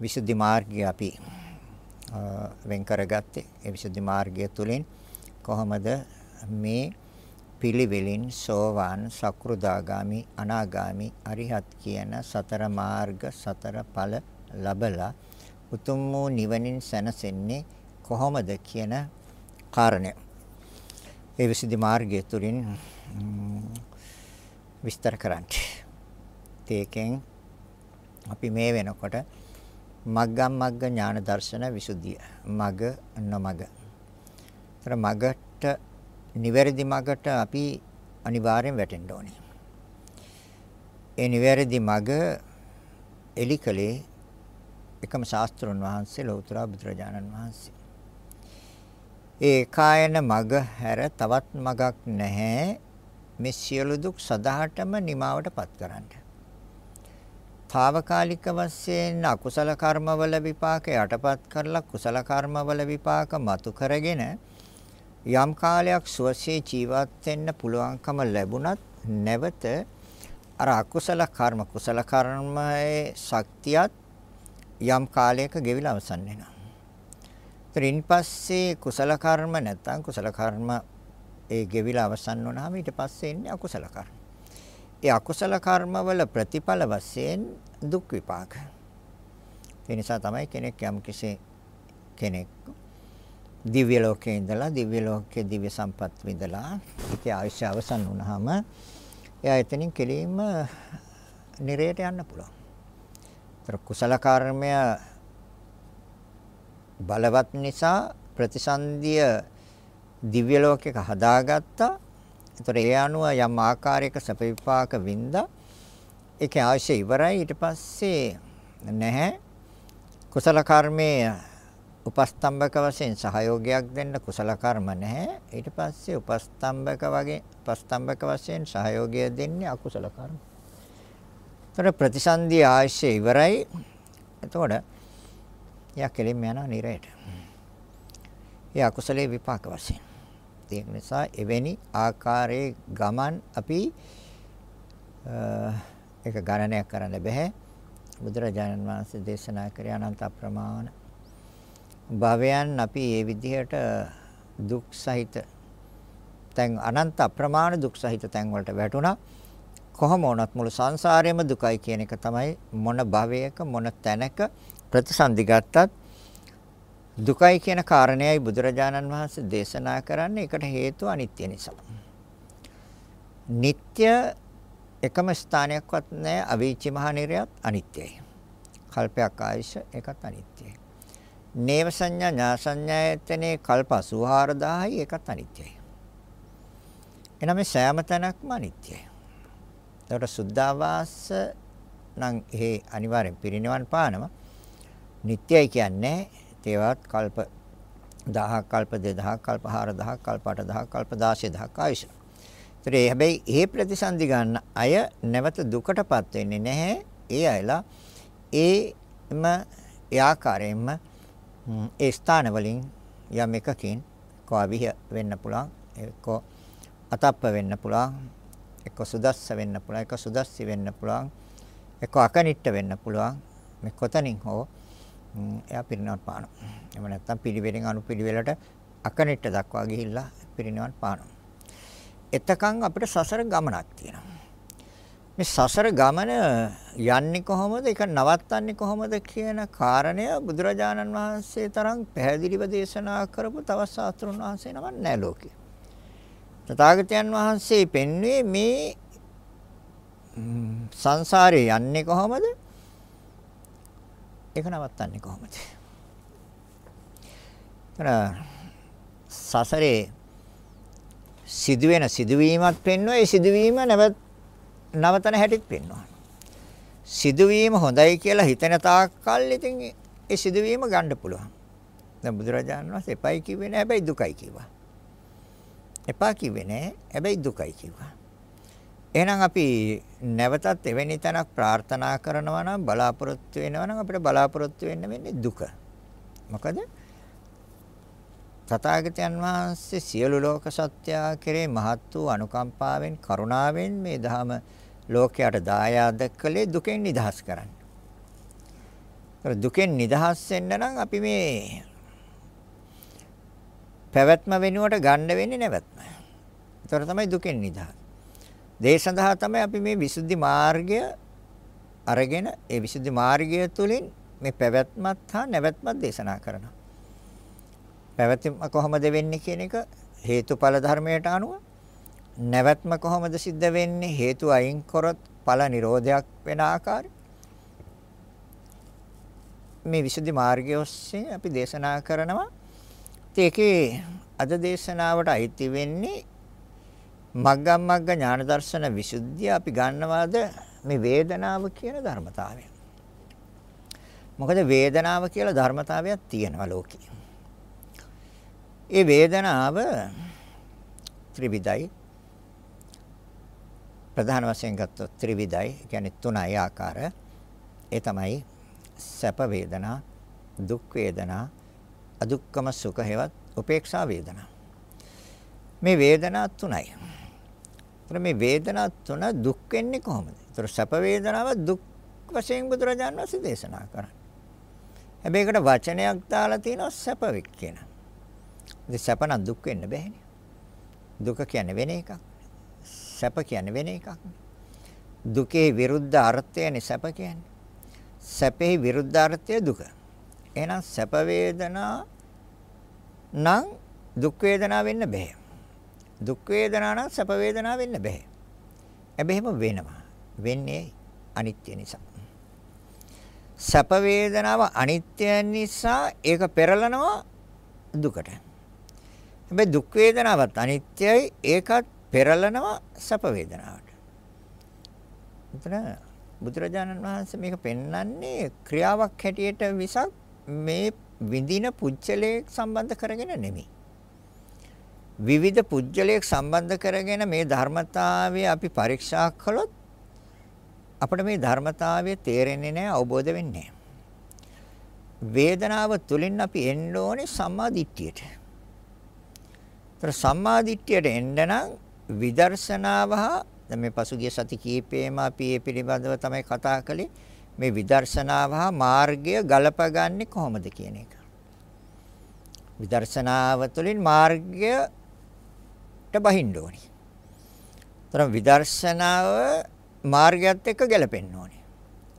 විසුද්ධි මාර්ගය අපි වෙන් කරගත්තේ. ඒ විසුද්ධි මාර්ගය තුලින් කොහොමද මේ පිළිවෙලින් සෝවාන් සක්‍රුදාගාමි අනාගාමි අරිහත් කියන සතර මාර්ග සතර ඵල ලබලා උතුම් වූ නිවනින් සැනසෙන්නේ කොහොමද කියන කාරණය. ඒ විසුද්ධි මාර්ගය තුලින් විස්තර කරන්නේ. ඒකෙන් අපි මේ වෙනකොට මග්ගම් මග්ග ඥාන දර්ශන විසුද්ධිය. මග නොමග. ତර මගට නිවැරදි මගට අපි අනිවාර්යෙන් වැටෙන්න ඕනේ. ඒ නිවැරදි මග එලිකලේ එකම ශාස්ත්‍රඥ වහන්සේ ලෞතර බුදුරජාණන් වහන්සේ. ඒ කායන මග හැර තවත් මගක් නැහැ මේ සියලු දුක් සදාටම නිමාවටපත් කරන්න. తాවකාලික වශයෙන් අකුසල කර්මවල විපාක යටපත් කරලා කුසල කර්මවල විපාක මතු කරගෙන යම් කාලයක් සුවසේ ජීවත් වෙන්න පුළුවන්කම ලැබුණත් නැවත අර අකුසල කර්ම කුසල කර්මයේ ශක්තියත් යම් කාලයක ගෙවිලා අවසන් වෙනවා. ඊට පස්සේ කුසල කර්ම නැත්නම් කුසල කර්ම ඒ ගෙවිලා අවසන් වුණාම ඊට පස්සේ එන්නේ අකුසල කර්ම. ඒ අකුසල කර්මවල ප්‍රතිඵල වශයෙන් දුක් විපාක. ඒ නිසා තමයි කෙනෙක් යම් කිසි කෙනෙක් දිව්‍ය ලෝකේ ඉඳලා දිව්‍ය ලෝකයේ දිව්‍ය සම්පත් විඳලා ඒකේ ආයුෂ අවසන් වුණාම එයා එතනින් කෙලින්ම නිරයට යන්න පුළුවන්. ඒතර කුසල කර්මය බලවත් නිසා ප්‍රතිසන්දිය දිව්‍ය ලෝකයක හදාගත්තා. ඒතර ඒ අනුව යම් ආකාරයක සැප විපාක වින්දා. ඒකේ අවශ්‍ය ඉවරයි. ඊට පස්සේ නැහැ. කුසල කර්මයේ උපස්තම්භක වශයෙන් සහයෝගයක් දෙන්න කුසල කර්ම නැහැ. ඊට පස්සේ උපස්තම්භක වගේ උපස්තම්භක වශයෙන් සහයෝගය දෙන්නේ අකුසල කර්ම. ඒතර ප්‍රතිසන්දි ආශ්‍රය ඉවරයි. එතකොට යා කෙලින්ම යනවා නිරයට. ඒ අකුසලේ විපාක වශයෙන්. ඒක නිසා එවැනි ආකාරයේ ගමන් අපි ඒක ගණනයක් කරන්න බෑ. බුදුරජාණන් වහන්සේ දේශනා කරේ අනන්ත අප්‍රමාණ භවයන් අපි මේ විදිහට දුක් සහිත තැන් අනන්ත අප්‍රමාණ දුක් සහිත තැන් වලට වැටුණා. කොහොම වුණත් මුළු සංසාරයේම දුකයි කියන එක තමයි මොන භවයක මොන තැනක ප්‍රතිසන්දි ගත්තත් දුකයි කියන කාරණයයි බුදුරජාණන් වහන්සේ දේශනා කරන්නේ ඒකට හේතුව අනිත්‍ය නිසා. නিত্য එකම ස්ථානයක්වත් නැහැ අවීචි මහ නිරයත් අනිත්‍යයි. කල්පයක් ආයුෂ ඒකත් අනිත්‍යයි. නේව සංඥා ඥා සංඥායතනේ කල්ප 84000යි ඒකත් අනිත්‍යයි. එනනම් මේ සෑම තැනක්ම අනිත්‍යයි. ඒකට සුද්ධාවාස නම් ඒ අනිවාර්යෙන් පිරිනිවන් පානවා. නිට්ටයයි කියන්නේ ඒවත් කල්ප 1000ක් කල්ප 2000ක් කල්ප 4000ක් කල්ප 8000ක් කල්ප 16000ක් ආයුෂ. ඒතර ඒ හැබැයි ඒ ප්‍රතිසන්දි ගන්න අය නැවත දුකටපත් වෙන්නේ නැහැ. ඒ අයලා ඒම ඒ ආකාරයෙන්ම ඒ ස්ථාන වලින් යම් එකකින් කෝවිහ වෙන්න පුළුවන්. එක්ක අතප්ප වෙන්න පුළුවන්. එක්ක සුදස්ස වෙන්න පුළුවන්. එක්ක සුදස්සි වෙන්න පුළුවන්. එක්ක අකනිට්ට වෙන්න පුළුවන්. මේ කොතනින් හෝ එයා පිරිනවන් පානවා. එහෙම නැත්නම් පිළිවෙලින් අනුපිළිවෙලට අකනිට්ට දක්වා ගිහිල්ලා පිරිනවන් පානවා. එතකන් අපිට සසර ගමනක් තියෙනවා. මේ සසර ගමන යන්නේ කොහොමද? ඒක නවත්තන්නේ කොහොමද කියන කාරණය බුදුරජාණන් වහන්සේ තරම් පැහැදිලිව දේශනා කරපු තවත් ශාස්ත්‍රඥ වහන්සේ නමක් නැහැ ලෝකේ. තථාගතයන් වහන්සේ පෙන්වුවේ මේ සංසාරේ යන්නේ කොහොමද? ඒක නවත්තන්නේ කොහොමද? එතන සසරේ සිදුවෙන සිදුවීමත් පෙන්වනවා ඒ සිදුවීම නැවත නවතන හැටිත් පෙන්වනවා. සිදුවීම හොඳයි කියලා හිතන තාක්කල් ඉතින් ඒ සිදුවීම ගන්න පුළුවන්. දැන් බුදුරජාණන් වහන්සේ එපයි කිව්වේ නෑ හැබැයි දුකයි කිව්වා. එපා කිව්වේ නෑ හැබැයි දුකයි කිව්වා. එහෙනම් අපි නැවතත් එවැනි තැනක් ප්‍රාර්ථනා කරනවා නම් බලාපොරොත්තු වෙනවා නම් අපිට බලාපොරොත්තු වෙන්න වෙන්නේ දුක. මොකද තථාගතයන් වහන්සේ සියලු ලෝක සත්‍යය කෙරේ මහත් වූ අනුකම්පාවෙන් කරුණාවෙන් මේ ධහම ලෝකයට දායාද කළේ දුකෙන් නිදහස් කරන්න. දුකෙන් නිදහස් වෙන්න නම් අපි මේ පැවැත්ම වෙනුවට ගන්න වෙන්නේ නැවැත්ම. ඒතර තමයි දුකෙන් නිදහස්. දේ සඳහා තමයි අපි මේ විසුද්ධි මාර්ගය අරගෙන ඒ විසුද්ධි මාර්ගය තුලින් මේ පැවැත්මත් හා නැවැත්මත් දේශනා කරනවා. පැවැත්ම කොහොමද වෙන්නේ කියන එක හේතුඵල ධර්මයට අනුව නැවැත්ම කොහොමද සිද්ධ වෙන්නේ හේතු අයින් කරොත් ඵල නිරෝධයක් වෙන ආකාරය මේ විසුද්ධි මාර්ගය ඔස්සේ අපි දේශනා කරනවා ඒකේ අද දේශනාවට අයිති වෙන්නේ මග්ගම් මග්ග ඥාන දර්ශන විසුද්ධිය අපි ගන්නවාද මේ වේදනාව කියන ධර්මතාවය. මොකද වේදනාව කියලා ධර්මතාවයක් තියෙනවා ලෝකේ. ඒ වේදනාව ත්‍රිවිධයි. ප්‍රධාන වශයෙන් ගත්තොත් ත්‍රිවිධයි. කියන්නේ තුනයි ආකාර. ඒ තමයි සැප වේදනා, දුක් වේදනා, අදුක්කම සුඛ හේවත් උපේක්ෂා වේදනා. මේ වේදනා තුනයි. ඒතර මේ වේදනා තුන දුක් වෙන්නේ කොහොමද? ඒතර සැප වේදනාව දුක් වශයෙන් බුදුරජාණන් වහන්සේ දේශනා කරා. හැබැයි ඒකට වචනයක් දාලා තියෙනවා සැප වෙක් කියන. ඉතින් සැප නම් දුක් වෙන්න බෑනේ. දුක කියන්නේ වෙන එකක්. සැප කියන්නේ වෙන එකක්. දුකේ විරුද්ධ අර්ථයනේ සැප කියන්නේ. සැපේ විරුද්ධ අර්ථය දුක. එහෙනම් සැප වේදනා නම් දුක් වේදනා වෙන්න බෑ. දුක් වේදනා නම් සැප වේදනා වෙන්න බෑ. හැබැයිම වෙනවා. වෙන්නේ අනිත්‍ය නිසා. සැප වේදනාව අනිත්‍ය නිසා ඒක පෙරලනවා දුකට. හැබැයි දුක් වේදනාවත් අනිත්‍යයි ඒකත් පෙරලනවා සැප වේදනාවට. එතන බුදුරජාණන් වහන්සේ මේක පෙන්වන්නේ ක්‍රියාවක් හැටියට විසක් මේ විඳින පුජ්‍යලයක් සම්බන්ධ කරගෙන නෙමෙයි. විවිධ පුජ්‍යලයක් සම්බන්ධ කරගෙන මේ ධර්මතාවය අපි පරීක්ෂා කළොත් අපිට මේ ධර්මතාවය තේරෙන්නේ නැහැ අවබෝධ වෙන්නේ වේදනාව තුලින් අපි එන්න ඕනේ සම්මා දිට්ඨියට. ඒතර සම්මා දිට්ඨියට එන්න නම් විදර්ශනාව හා දැන් මේ පසුගිය සති කීපෙම අපි මේ පිළිබඳව තමයි කතා කළේ මේ විදර්ශනාව හා මාර්ගය ගලපගන්නේ කොහොමද කියන එක. විදර්ශනාව තුළින් මාර්ගයට බහින්න ඕනේ. තරම් විදර්ශනාව මාර්ගයත් එක්ක ගැලපෙන්න ඕනේ.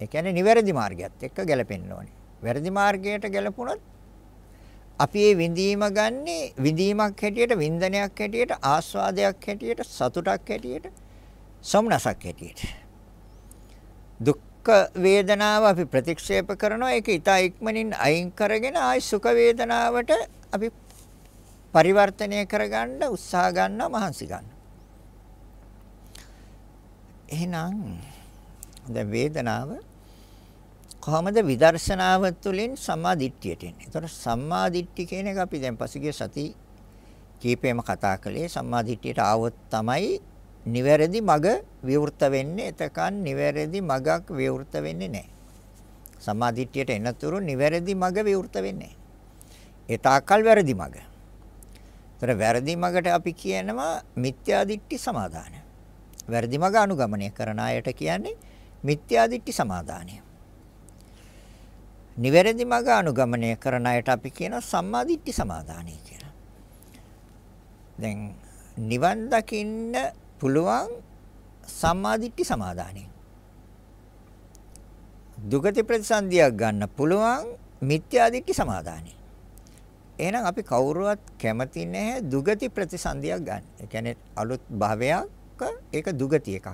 ඒ කියන්නේ නිවැරදි මාර්ගයත් එක්ක ගැලපෙන්න ඕනේ. වැරදි මාර්ගයට ගැලපුණොත් අපි මේ විඳීම ගන්නේ විඳීමක් හැටියට වින්දනයක් හැටියට ආස්වාදයක් හැටියට සතුටක් හැටියට සොම්නසක් හැටියට දුක් වේදනාව අපි ප්‍රතික්ෂේප කරනවා ඒක ඊට ඉක්මනින් අයින් කරගෙන ආයි සුඛ වේදනාවට අපි පරිවර්තනය කරගන්න උත්සාහ ගන්නවා මහන්සි ගන්නවා එහෙනම් දැන් වේදනාව කොහොමද විදර්ශනාව තුළින් සම්මා දිට්ඨියට එන්නේ. ඒතකොට සම්මා දිට්ඨි කියන එක අපි දැන් පසුගිය සති කීපෙම කතා කළේ සම්මා දිට්ඨියට ආවොත් තමයි නිවැරදි මඟ විවෘත වෙන්නේ. එතකන් නිවැරදි මඟක් විවෘත වෙන්නේ නැහැ. සම්මා දිට්ඨියට එනතුරු නිවැරදි මඟ විවෘත වෙන්නේ නැහැ. ඒ තාකල් වැරදි මඟ. ඒතර වැරදි මඟට අපි කියනවා මිත්‍යා දිට්ඨි සමාදාන. වැරදි මඟ අනුගමනය කරන අයට කියන්නේ මිත්‍යා දිට්ඨි සමාදානය. නිවැරදි මඟ අනුගමනය කරන අයට අපි කියනවා සම්මා දිට්ඨි සමාදානයි කියලා. දැන් නිවන් දකින්න පුළුවන් සම්මා දිට්ඨි සමාදානයි. දුගති ප්‍රතිසන්දියක් ගන්න පුළුවන් මිත්‍යා දිට්ඨි සමාදානයි. එහෙනම් අපි කවුරුවත් කැමති නැහැ දුගති ප්‍රතිසන්දියක් ගන්න. ඒ කියන්නේ අලුත් භවයක් ඒක දුගති එකක්.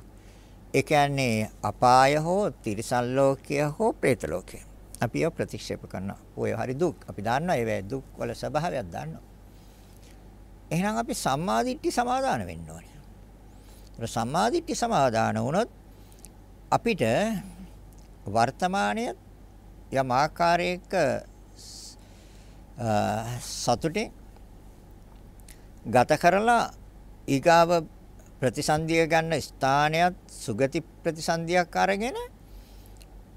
ඒ කියන්නේ අපාය හෝ තිරිසන් ලෝකය හෝ പ്രേත ලෝකය. අපි ඒව ප්‍රතික්ෂේප කරනවා. ඔය හරි දුක්. අපි දන්නවා ඒවැ දුක් වල ස්වභාවයක් දන්නවා. එහෙනම් අපි සම්මාදිට්ඨි සමාදාන වෙන්න ඕනේ. ඒක සම්මාදිට්ඨි සමාදාන වුණොත් අපිට වර්තමානයේ යම් ආකාරයක සතුටේ ගත කරලා ඊගාව ප්‍රතිසන්දිය ගන්න ස්ථානයත් සුගති ප්‍රතිසන්දියක් අරගෙන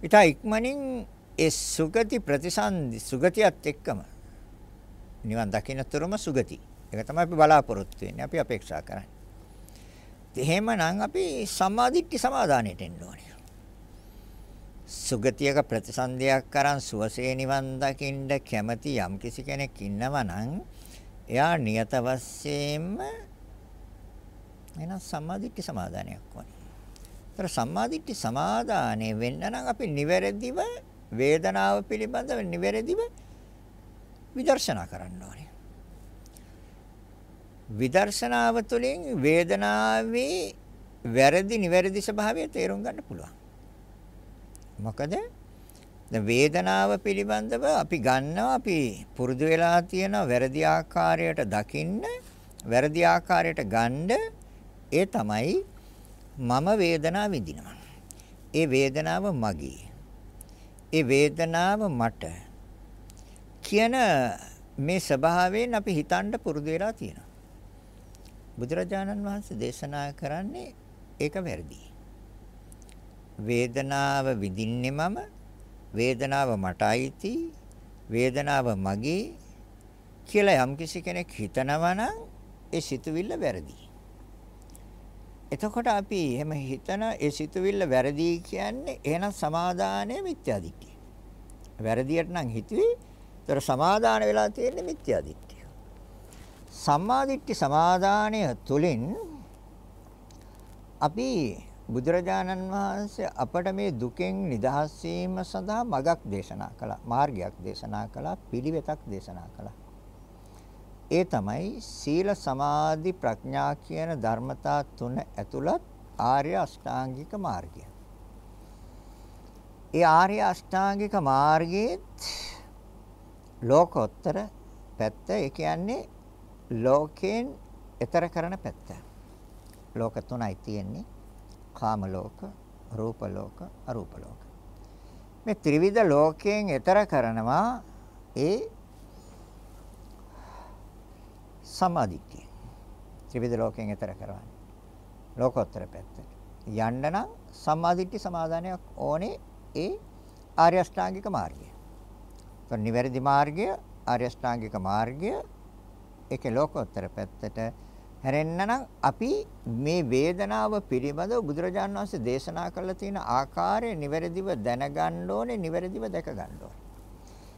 ඊට ඉක්මනින් ඒ සුගති ප්‍රතිසන්දි සුගතියත් එක්කම නිවන් දකින්න තුරම සුගති. ඒක තමයි අපි බලාපොරොත්තු වෙන්නේ. අපි අපේක්ෂා කරන්නේ. එහෙමනම් අපි සම්මාදිට්ඨි සමාදානයට එන්න ඕනේ. සුගතියක ප්‍රතිසන්දියක් අරන් සුවසේ නිවන් දකින්න කැමති යම්කිසි කෙනෙක් ඉන්නවා නම් එයා නියත වශයෙන්ම වෙනස් සම්මාදිට්ඨි සමාදානයක් වුණා. ඒතර සම්මාදිට්ඨි සමාදානෙ වෙන්න නම් අපි නිවැරදිව වේදනාව පිළිබඳව නිවැරදිව විදර්ශනා කරන්න ඕනේ. විදර්ශනාව තුළින් වේදනාවේ වැරදි නිවැරදි ස්වභාවය තේරුම් ගන්න පුළුවන්. මොකද දැන් වේදනාව පිළිබඳව අපි ගන්නවා අපි පුරුදු වෙලා තියෙන වැරදි ආකාරයට දකින්න වැරදි ආකාරයට ගන්න ඒ තමයි මම වේදනාව විඳිනවා. ඒ වේදනාව මගේ. ඒ වේදනාව මට කියන මේ ස්වභාවයෙන් අපි හිතන්න පුරුදු වෙලා තියෙනවා. බුදුරජාණන් වහන්සේ දේශනා කරන්නේ ඒක වැරදි. වේදනාව විඳින්නේ මම වේදනාව මට අයිති වේදනාව මගේ කියලා යම්කිසි කෙනෙක් හිතනවා නම් ඒ සිතුවිල්ල වැරදි. එතකොට අපි එහෙම හිතන ඒ සිතුවිල්ල වැරදි කියන්නේ එහෙනම් සමාදානය මිත්‍යාදිට්ඨිය. වැරදියට නම් හිතුවේ ඒතර සමාදාන වෙලා තියෙන්නේ මිත්‍යාදිට්ඨිය. සම්මාදිට්ඨි සමාදානය තුලින් අපි බුදුරජාණන් වහන්සේ අපට මේ දුකෙන් නිදහස් වීම සඳහා මගක් දේශනා කළා මාර්ගයක් දේශනා කළා පිළිවෙතක් දේශනා කළා ඒ තමයි සීල සමාධි ප්‍රඥා කියන ධර්මතා තුන ඇතුළත් ආර්ය අෂ්ටාංගික මාර්ගය. ඒ ආර්ය අෂ්ටාංගික මාර්ගයේ ලෝකෝත්තර පැත්ත ඒ කියන්නේ ලෝකයෙන් ඈතර කරන පැත්ත. ලෝක තුනයි තියෙන්නේ. කාම ලෝක, රූප ලෝක, අරූප ලෝක. මේ ත්‍රිවිධ ලෝකයෙන් ඈතර කරනවා ඒ සමාධිත්‍ය. ත්‍රිවිධ ලෝකයෙන් ඈතර කරවන්නේ. ලෝකෝත්තර පැත්තට. යන්න නම් සම්මාදිට්ඨි සමාදානයක් ඕනේ ඒ ආර්ය අෂ්ටාංගික මාර්ගය. તો නිවැරදි මාර්ගය ආර්ය අෂ්ටාංගික මාර්ගය ඒකේ ලෝකෝත්තර පැත්තට හැරෙන්න නම් අපි මේ වේදනාව පිළිබඳව බුදුරජාණන් වහන්සේ දේශනා කළා තියෙන ආකාරය නිවැරදිව දැනගන්න ඕනේ නිවැරදිව දැක ගන්න ඕනේ.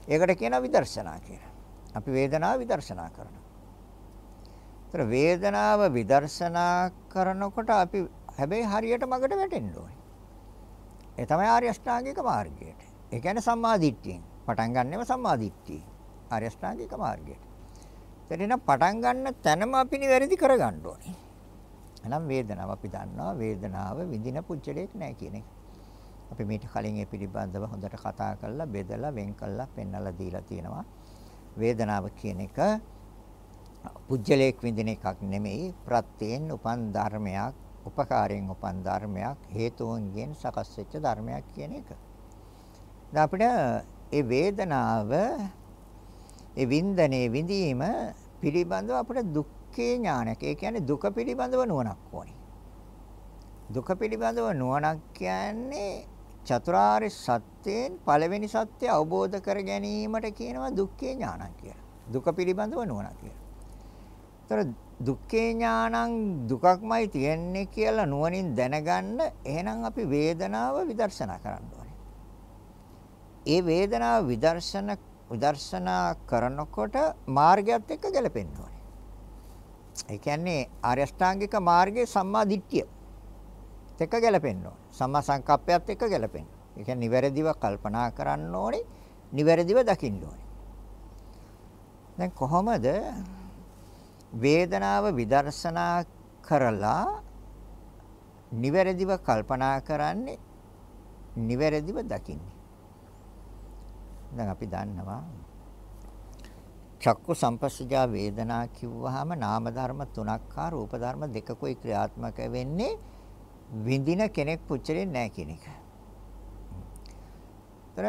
ඒකට කියනවා විදර්ශනා කියලා. අපි වේදනාව විදර්ශනා කරනවා. ඒතර වේදනාව විදර්ශනා කරනකොට අපි හැබැයි හරියට මගට වැටෙන්න ඕනේ. ඒ තමයි ආර්ය අෂ්ටාංගික මාර්ගයට. ඒ කියන්නේ සම්මා දිට්ඨියෙන්. පටන් ගන්නෙම සම්මා දිට්ඨිය. ආර්ය අෂ්ටාංගික මාර්ගයට. එතන පටන් ගන්න තැනම අපි නිවැරදි කරගන්න ඕනේ. එහෙනම් වේදනාව අපි දන්නවා වේදනාව විඳින පුච්චලයක් නැහැ කියන එක. අපි මීට කලින් ඒ පිළිබඳව හොඳට කතා කරලා බෙදලා වෙන් කළා පෙන්වලා දීලා තියෙනවා. වේදනාව කියන එක පුජ්‍යලයක් විඳින එකක් නෙමෙයි ප්‍රත්‍යයෙන් උපන් ධර්මයක් උපකාරයෙන් උපන් ධර්මයක් හේතුන්ගෙන් සකස් වෙච්ච ධර්මයක් කියන එක. දැන් අපිට ඒ වේදනාව ඒ වින්දනේ විඳීම පිළිබඳව අපිට දුක්ඛේ ඥානයක්. ඒ කියන්නේ දුක පිළිබඳව නුවණක් ඕනේ. දුක පිළිබඳව නුවණක් කියන්නේ චතුරාර්ය සත්‍යයෙන් පළවෙනි සත්‍ය අවබෝධ කර ගැනීමට කියනවා දුක්ඛේ ඥානක් කියලා. දුක පිළිබඳව නුවණක් කියලා. ඒතර දුක්ඛේ ඥානං දුකක්මයි තියෙන්නේ කියලා නුවණින් දැනගන්න එහෙනම් අපි වේදනාව විදර්ශනා කරන්න ඕනේ. ඒ වේදනාව විදර්ශන විදර්ශනා කරනකොට මාර්ගයත් එක්ක ගැලපෙන්න ඕනේ. ඒ කියන්නේ ආර්ය අෂ්ටාංගික මාර්ගයේ සම්මා දිට්ඨිය එක්ක ගැලපෙන්න ඕනේ. සම්මා සංකප්පයත් එක්ක ගැලපෙන්න. ඒ කියන්නේ නිවැරදිව කල්පනා කරන්න ඕනේ, නිවැරදිව දකින්න ඕනේ. දැන් කොහොමද වේදනාව විදර්ශනා කරලා නිවැරදිව කල්පනා කරන්නේ නිවැරදිව දකින්නේ දැන් අපි දන්නවා චක්කු සම්පස්සජා වේදනා කිව්වහම නාම ධර්ම තුනක් හා රූප ධර්ම දෙකකුයි ක්‍රියාත්මක වෙන්නේ විඳින කෙනෙක් පුච්චලේ නැහැ කියන එක. ତර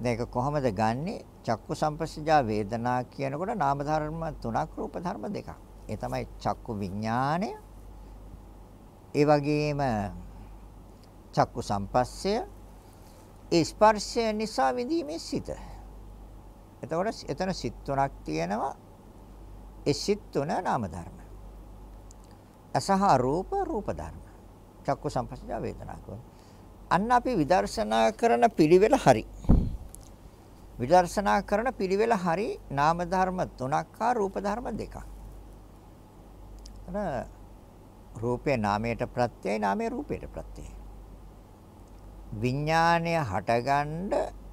මේක කොහොමද ගන්නෙ? චක්කු සම්පස්සජා වේදනා කියනකොට නාම ධර්ම තුනක් රූප ධර්ම දෙකක්. ඒ තමයි චක්කු විඥාණය. ඒ වගේම චක්කු සම්පස්සය ඒ ස්පර්ශය නිසා විඳීමේ සිත. එතකොට එතන සිත් තුනක් තියෙනවා. ඒ සිත් තුන නාම ධර්ම. අසහ රූප රූප ධර්ම. චක්කු සම්පස්සජ වේදනා කෝ. අන්න අපි විදර්ශනා කරන පිළිවෙල හරි. විදර්ශනා කරන පිළිවෙල හරි නාම ධර්ම තුනක් හා රූප ධර්ම දෙකක්. අර රූපේ නාමයට ප්‍රත්‍යයයි නාමයේ රූපයට ප්‍රත්‍යයයි. විඥාණය හටගන්න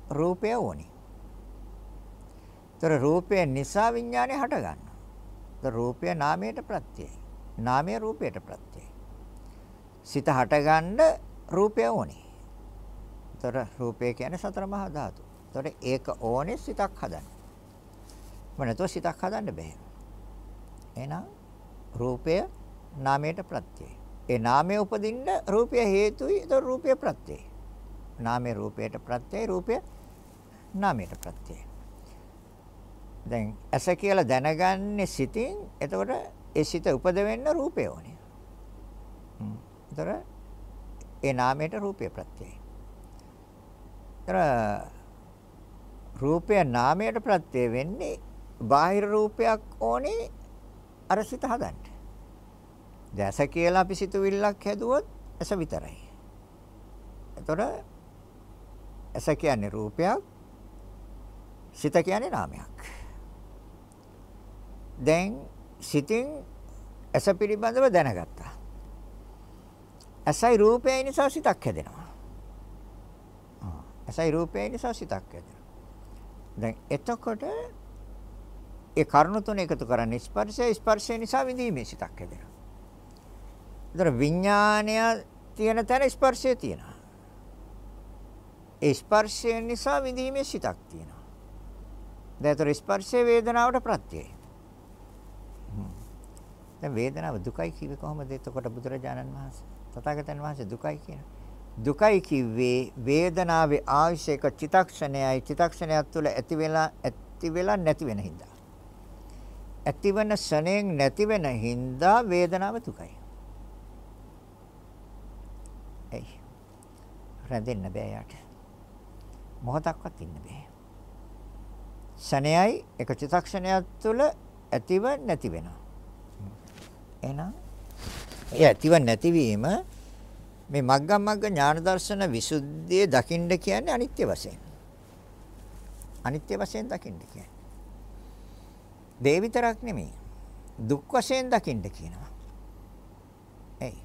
රූපය ඕනි. ତර රූපය නිසා විඥාණය හටගන්නවා. තර රූපය නාමයට ප්‍රත්‍යයයි. නාමය රූපයට ප්‍රත්‍යයයි. සිත හටගන්න රූපය ඕනි. තර රූපය කියන්නේ සතර මහා ධාතු. තර ඒක ඕනේ සිතක් හදන්න. මොනතෝ සිතක් හදන්න බෑ. එහෙනම් රූපය නාමයට ප්‍රත්‍යයයි. ඒ නාමය උපදින්න රූපය හේතුයි. ඒක රූපය ප්‍රත්‍යයයි. නාමයේ රූපයට ප්‍රත්‍යයයි රූපය නාමයට ප්‍රත්‍යයයි. දැන් ඇස කියලා දැනගන්නේ සිතින්. එතකොට ඒ සිත උපද වෙන්න රූපය ඕනේ. හ්ම්. ඒතර ඒ නාමයට රූපය ප්‍රත්‍යයයි. ඒතර රූපය නාමයට ප්‍රත්‍ය වෙන්නේ බාහිර රූපයක් ඕනේ අර සිත හදන්න. දැස කියලා අපි සිතුවිල්ලක් හැදුවොත් ඇස විතරයි. එතකොට ඇස කියන්නේ රූපයක් සිත කියන්නේ නාමයක්. දැන් සිතින් ඇස පිළිබඳව දැනගත්තා. ඇසයි රූපයයි නිසා සිතක් හැදෙනවා. ඇසයි රූපයයි නිසා සිතක් හැදෙනවා. දැන් එතකොට ඒ කරුණු තුන එකතු කරන්නේ ස්පර්ශය ස්පර්ශය නිසා විඳීමේ සිතක් හැදෙනවා. ඒතර විඥානය තියෙන තැන ස්පර්ශය තියෙනවා. ඒ ස්පර්ශය නිසා විඳීමේ සිතක් තියෙනවා. දැන් ඒතර ස්පර්ශය වේදනාවට ප්‍රත්‍යයයි. දැන් වේදනාව දුකයි කිව්වේ කොහොමද එතකොට බුදුරජාණන් වහන්සේ? තථාගතයන් වහන්සේ දුකයි කියනවා. දුකයි කිව්වේ වේදනාවේ ආයශයක චිතක්ෂණයයි චිතක්ෂණයක් තුළ ඇති වෙලා ඇති වෙලා නැති වෙන හින්දා. ඇතිවන ශණයෙන් නැති වෙන හින්දා වේදනාව දුකයි. එයි. රැඳෙන්න බෑ යාට. මොහොතක්වත් ඉන්න බෑ. ශණයයි එක චිතක්ෂණයක් තුළ ඇතිව නැති වෙනවා. එහෙනම් ඒ ඇතිව නැතිවීම මේ මග්ගම් මග්ග ඥාන දර්ශන විසුද්ධියේ දකින්න කියන්නේ අනිත්‍ය වශයෙන්. අනිත්‍ය වශයෙන් දකින්න කියන්නේ. දේ විතරක් නෙමෙයි. දුක් වශයෙන් දකින්න කියනවා. එයි.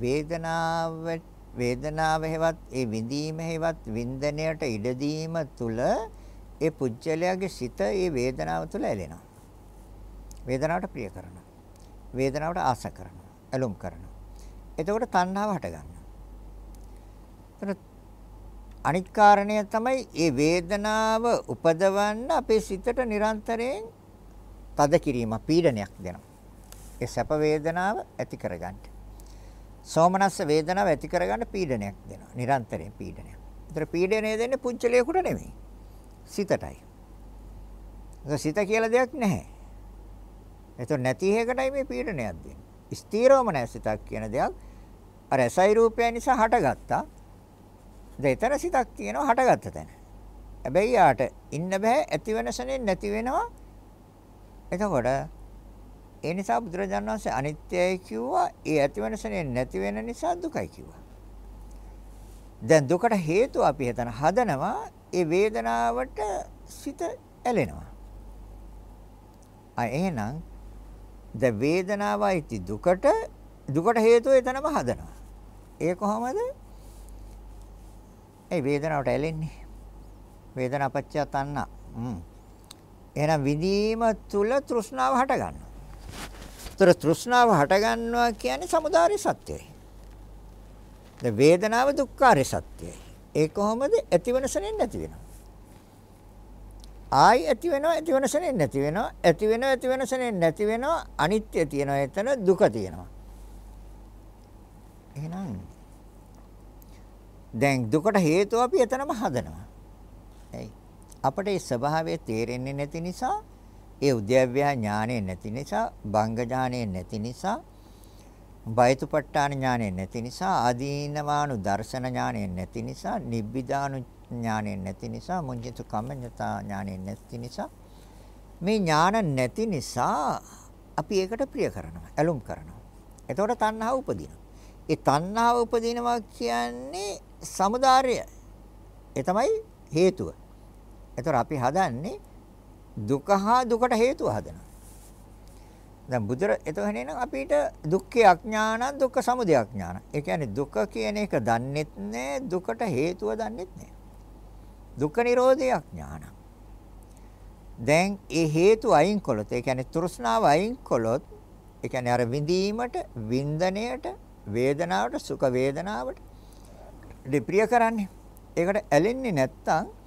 වේදනාව වේදනාව හේවත් ඒ විඳීම හේවත් වින්දනයට ඉඩ දීම තුල ඒ පුජ්‍යලයාගේ සිත ඒ වේදනාව තුල ඇලෙනවා. වේදනාවට ප්‍රිය කරනවා. වේදනාවට ආස කරනවා. ඇලුම් කරනවා. එතකොට තණ්හාව හට ගන්නවා. එතකොට අනිත් කාරණය තමයි මේ වේදනාව උපදවන්න අපේ සිතට නිරන්තරයෙන් තද කිරීම පීඩනයක් දෙනවා. ඒ සැප වේදනාව ඇති කරගන්න. සෝමනස්ස වේදනාව ඇති කරගන්න පීඩනයක් දෙනවා. නිරන්තරයෙන් පීඩනයක්. ඒතර පීඩනය දෙන්නේ පුංචලයකට නෙමෙයි. සිතටයි. ඒක සිත කියලා දෙයක් නැහැ. ඒතර නැති එකටයි මේ පීඩනයක් දෙන්නේ. ස්ථීරවම නැහැ සිතක් කියන දෙයක් අර ඇසයි රූපය නිසා හටගත්තා. දැන් එතන සිතක් තියෙනවා හටගත්ත තැන. හැබැයි යාට ඉන්න බෑ ඇති වෙන සෙනෙන් නැති වෙනවා. එතකොට ඒ නිසා බුදුරජාණන් වහන්සේ අනිත්‍යයි කිව්වා. ඒ ඇති වෙන සෙනෙන් නැති වෙන නිසා දුකයි කිව්වා. දැන් දුකට හේතුව අපි හිතන හදනවා ඒ වේදනාවට සිත ඇලෙනවා. ආ එහෙනම් ද වේදනාවයි දුකට දුකට හේතුව එතනම හදනවා. ඒ කොහොමද? ඒ වේදනාවට ඇලෙන්නේ. වේදනාපච්චය තණ්හා. හ්ම්. එහෙනම් විඳීම තුල තෘෂ්ණාව හට ගන්නවා. ତර තෘෂ්ණාව හට ගන්නවා කියන්නේ samudāri සත්‍යයි. ද වේදනාව දුක්ඛාරය සත්‍යයි. ඒ කොහොමද? ඇතිවන සෙනෙන් නැති වෙනවා. ආයි ඇති වෙනවා ඇති වෙන සෙනෙන් නැති වෙනවා ඇති වෙනවා ඇති වෙන සෙනෙන් නැති වෙනවා අනිත්‍ය තියෙනවා එතන දුක තියෙනවා එහෙනම් දැන් දුකට හේතුව අපි එතනම හදනවා. එයි අපිට ඒ ස්වභාවය තේරෙන්නේ නැති නිසා ඒ උද්‍යව්‍ය ඥානෙ නැති නිසා බංග ඥානෙ නැති නිසා බයතුපට්ඨාන ඥානෙ නැති නිසා ආදීනවානු දර්ශන ඥානෙ නැති නිසා නිබ්බිදානු ඥානෙ නැති නිසා මුඤ්ඤිත කම්මඤ්ඤතා ඥානෙ නැති නිසා මේ ඥාන නැති නිසා අපි ඒකට ප්‍රිය කරනවා ඇලුම් කරනවා එතකොට තණ්හාව උපදිනවා ඒ තණ්හාව උපදිනවා කියන්නේ samudārya. ඒ තමයි හේතුව. ඒතර අපි හදන්නේ දුක හා දුකට හේතුව හදනවා. දැන් බුදුර එතකොට නේනම් අපිට දුක්ඛේ අඥාන දුක්ඛ සමුදය අඥාන. ඒ කියන්නේ දුක කියන එක දන්නෙත් නෑ දුකට හේතුව දන්නෙත් නෑ. දුක්ඛ නිරෝධය අඥාන. දැන් ඒ හේතු අයින් කළොත් ඒ කියන්නේ තෘෂ්ණාව අයින් කළොත් ඒ කියන්නේ අර විඳීමට වින්දනයට වේදනාවට සුඛ වේදනාවට දෙප්‍රිය කරන්නේ. ඒකට ඇලෙන්නේ නැත්තම්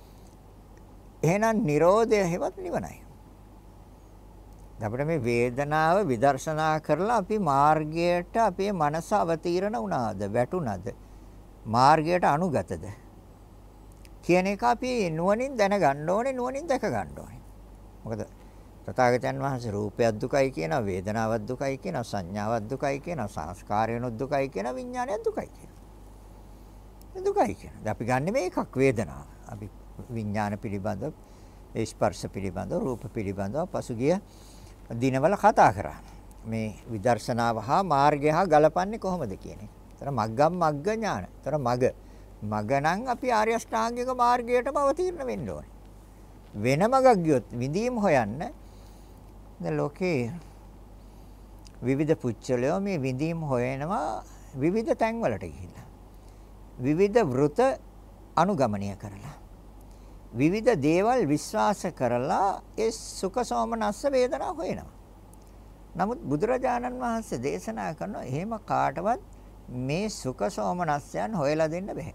එහෙනම් Nirodha හෙවත් නිවනයි. අපිට මේ වේදනාව විදර්ශනා කරලා අපි මාර්ගයට අපේ මනස අවතීර්ණ වුණාද වැටුණාද මාර්ගයට අනුගතද කියන එක අපි නුවණින් දැනගන්න ඕනේ නුවණින් දැක ගන්න ඕනේ. මොකද තථාගතයන් වහන්සේ රූපයක් දුකයි කියනවා වේදනාවක් දුකයි කියනවා සංඥාවක් දුකයි කියනවා සංස්කාරයනොත් දුකයි කියනවා විඥානයක් දුකයි කියනවා. දුකයි කියනවා. අපි ගන්න මේ එකක් වේදනාව. අපි විඥාන පිළිබඳව ස්පර්ශ පිළිබඳව රූප පිළිබඳව පසුගිය දිනවල කතා කරා. මේ විදර්ශනාව හා මාර්ගය හා ගලපන්නේ කොහොමද කියන එක. ତර මග්ගම් මග්ග ඥාන. තර මග. මග නම් අපි ආර්ය අෂ්ටාංගික මාර්ගයටම අවතීර්ණ වෙන්න ඕනේ. වෙන මගක් ගියොත් විඳීම හොයන්න දැන් ලෝකේ විවිධ පුච්චලයෝ මේ විඳීම හොයනවා විවිධ තැන්වලට ගිහිල්ලා. විවිධ වෘත අනුගමනය කරලා. විවිධ දේවල් විශ්වාස කරලා ඒ සුඛ සෝමනස්ස වේදනා හොයනවා. නමුත් බුදුරජාණන් වහන්සේ දේශනා කරනවා එහෙම කාටවත් මේ සුඛ සෝමනස්යන් හොයලා දෙන්න බෑ.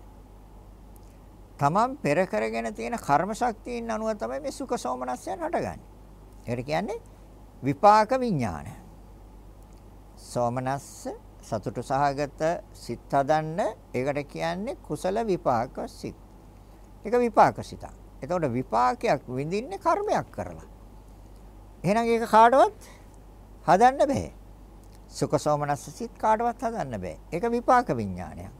තමන් පෙර කරගෙන තියෙන කර්ම ශක්තියින් අනුව තමයි මේ සුඛ සෝමනස්යන් හටගන්නේ. ඒකට කියන්නේ විපාක විඥාන. සෝමනස්ස සතුට සහගත සිත් හදන්න ඒකට කියන්නේ කුසල විපාක සිත්. ඒක විපාක සිතක්. එතකොට විපාකයක් විඳින්නේ කර්මයක් කරලා. එහෙනම් ඒක කාටවත් හදන්න බෑ. සුඛ සෝමනස්ස සිත් කාටවත් හදන්න බෑ. ඒක විපාක විඥානයක්.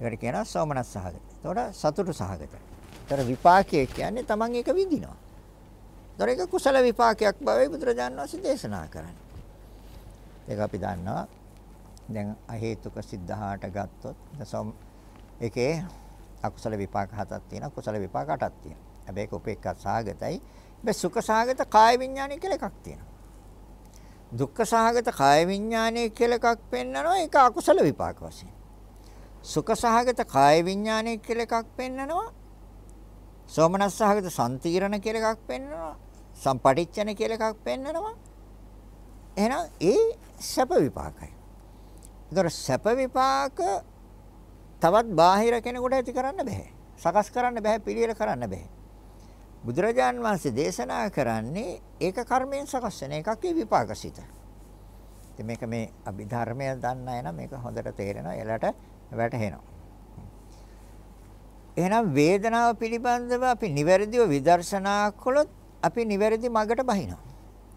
ඒකට කියනවා සෝමනස්ස සහගත. එතකොට සතුටු සහගත. ඒතර විපාකයේ කියන්නේ Taman ඒක විඳිනවා. ඒතර ඒක කුසල විපාකයක් බවයි බුදුරජාණන් වහන්සේ දේශනා කරන්නේ. ඒක අපි දන්නවා. දැන් අහේතුක සිද්ධාහට ගත්තොත් ඒකේ අකුසල විපාක හතක් තියෙනවා කුසල විපාක අටක් තියෙනවා. හැබැයි ඒක උපේක්ඛා සාගතයි. හැබැයි සුඛ සාගත කාය විඥානය කියලා එකක් තියෙනවා. දුක්ඛ සාගත කාය විඥානය කියලා එකක් පෙන්නනවා ඒක අකුසල විපාක වශයෙන්. සුඛ සාගත කාය විඥානය කියලා එකක් පෙන්නනවා. සෝමනස් සාගත සම්තිරණ කියලා එකක් පෙන්නනවා. සම්පටිච්ඡන කියලා එකක් පෙන්නනවා. එහෙනම් ඒ සැප විපාකයි. ඒතර සැප විපාක තවත් බාහිර කෙනෙකුට ඇති කරන්න බෑ. සකස් කරන්න බෑ, පිළියෙල කරන්න බෑ. බුදුරජාන් වහන්සේ දේශනා කරන්නේ ඒක කර්මයෙන් සකස් වෙන එකක් ඒ විපාකසිත. ඉතින් මේක මේ අභිධර්මය දන්න අය නම් මේක හොඳට තේරෙනවා. එලට වැටහෙනවා. එහෙනම් වේදනාව පිළිබඳව අපි නිවැරදිව විදර්ශනා කළොත් අපි නිවැරදි මගට බහිනවා.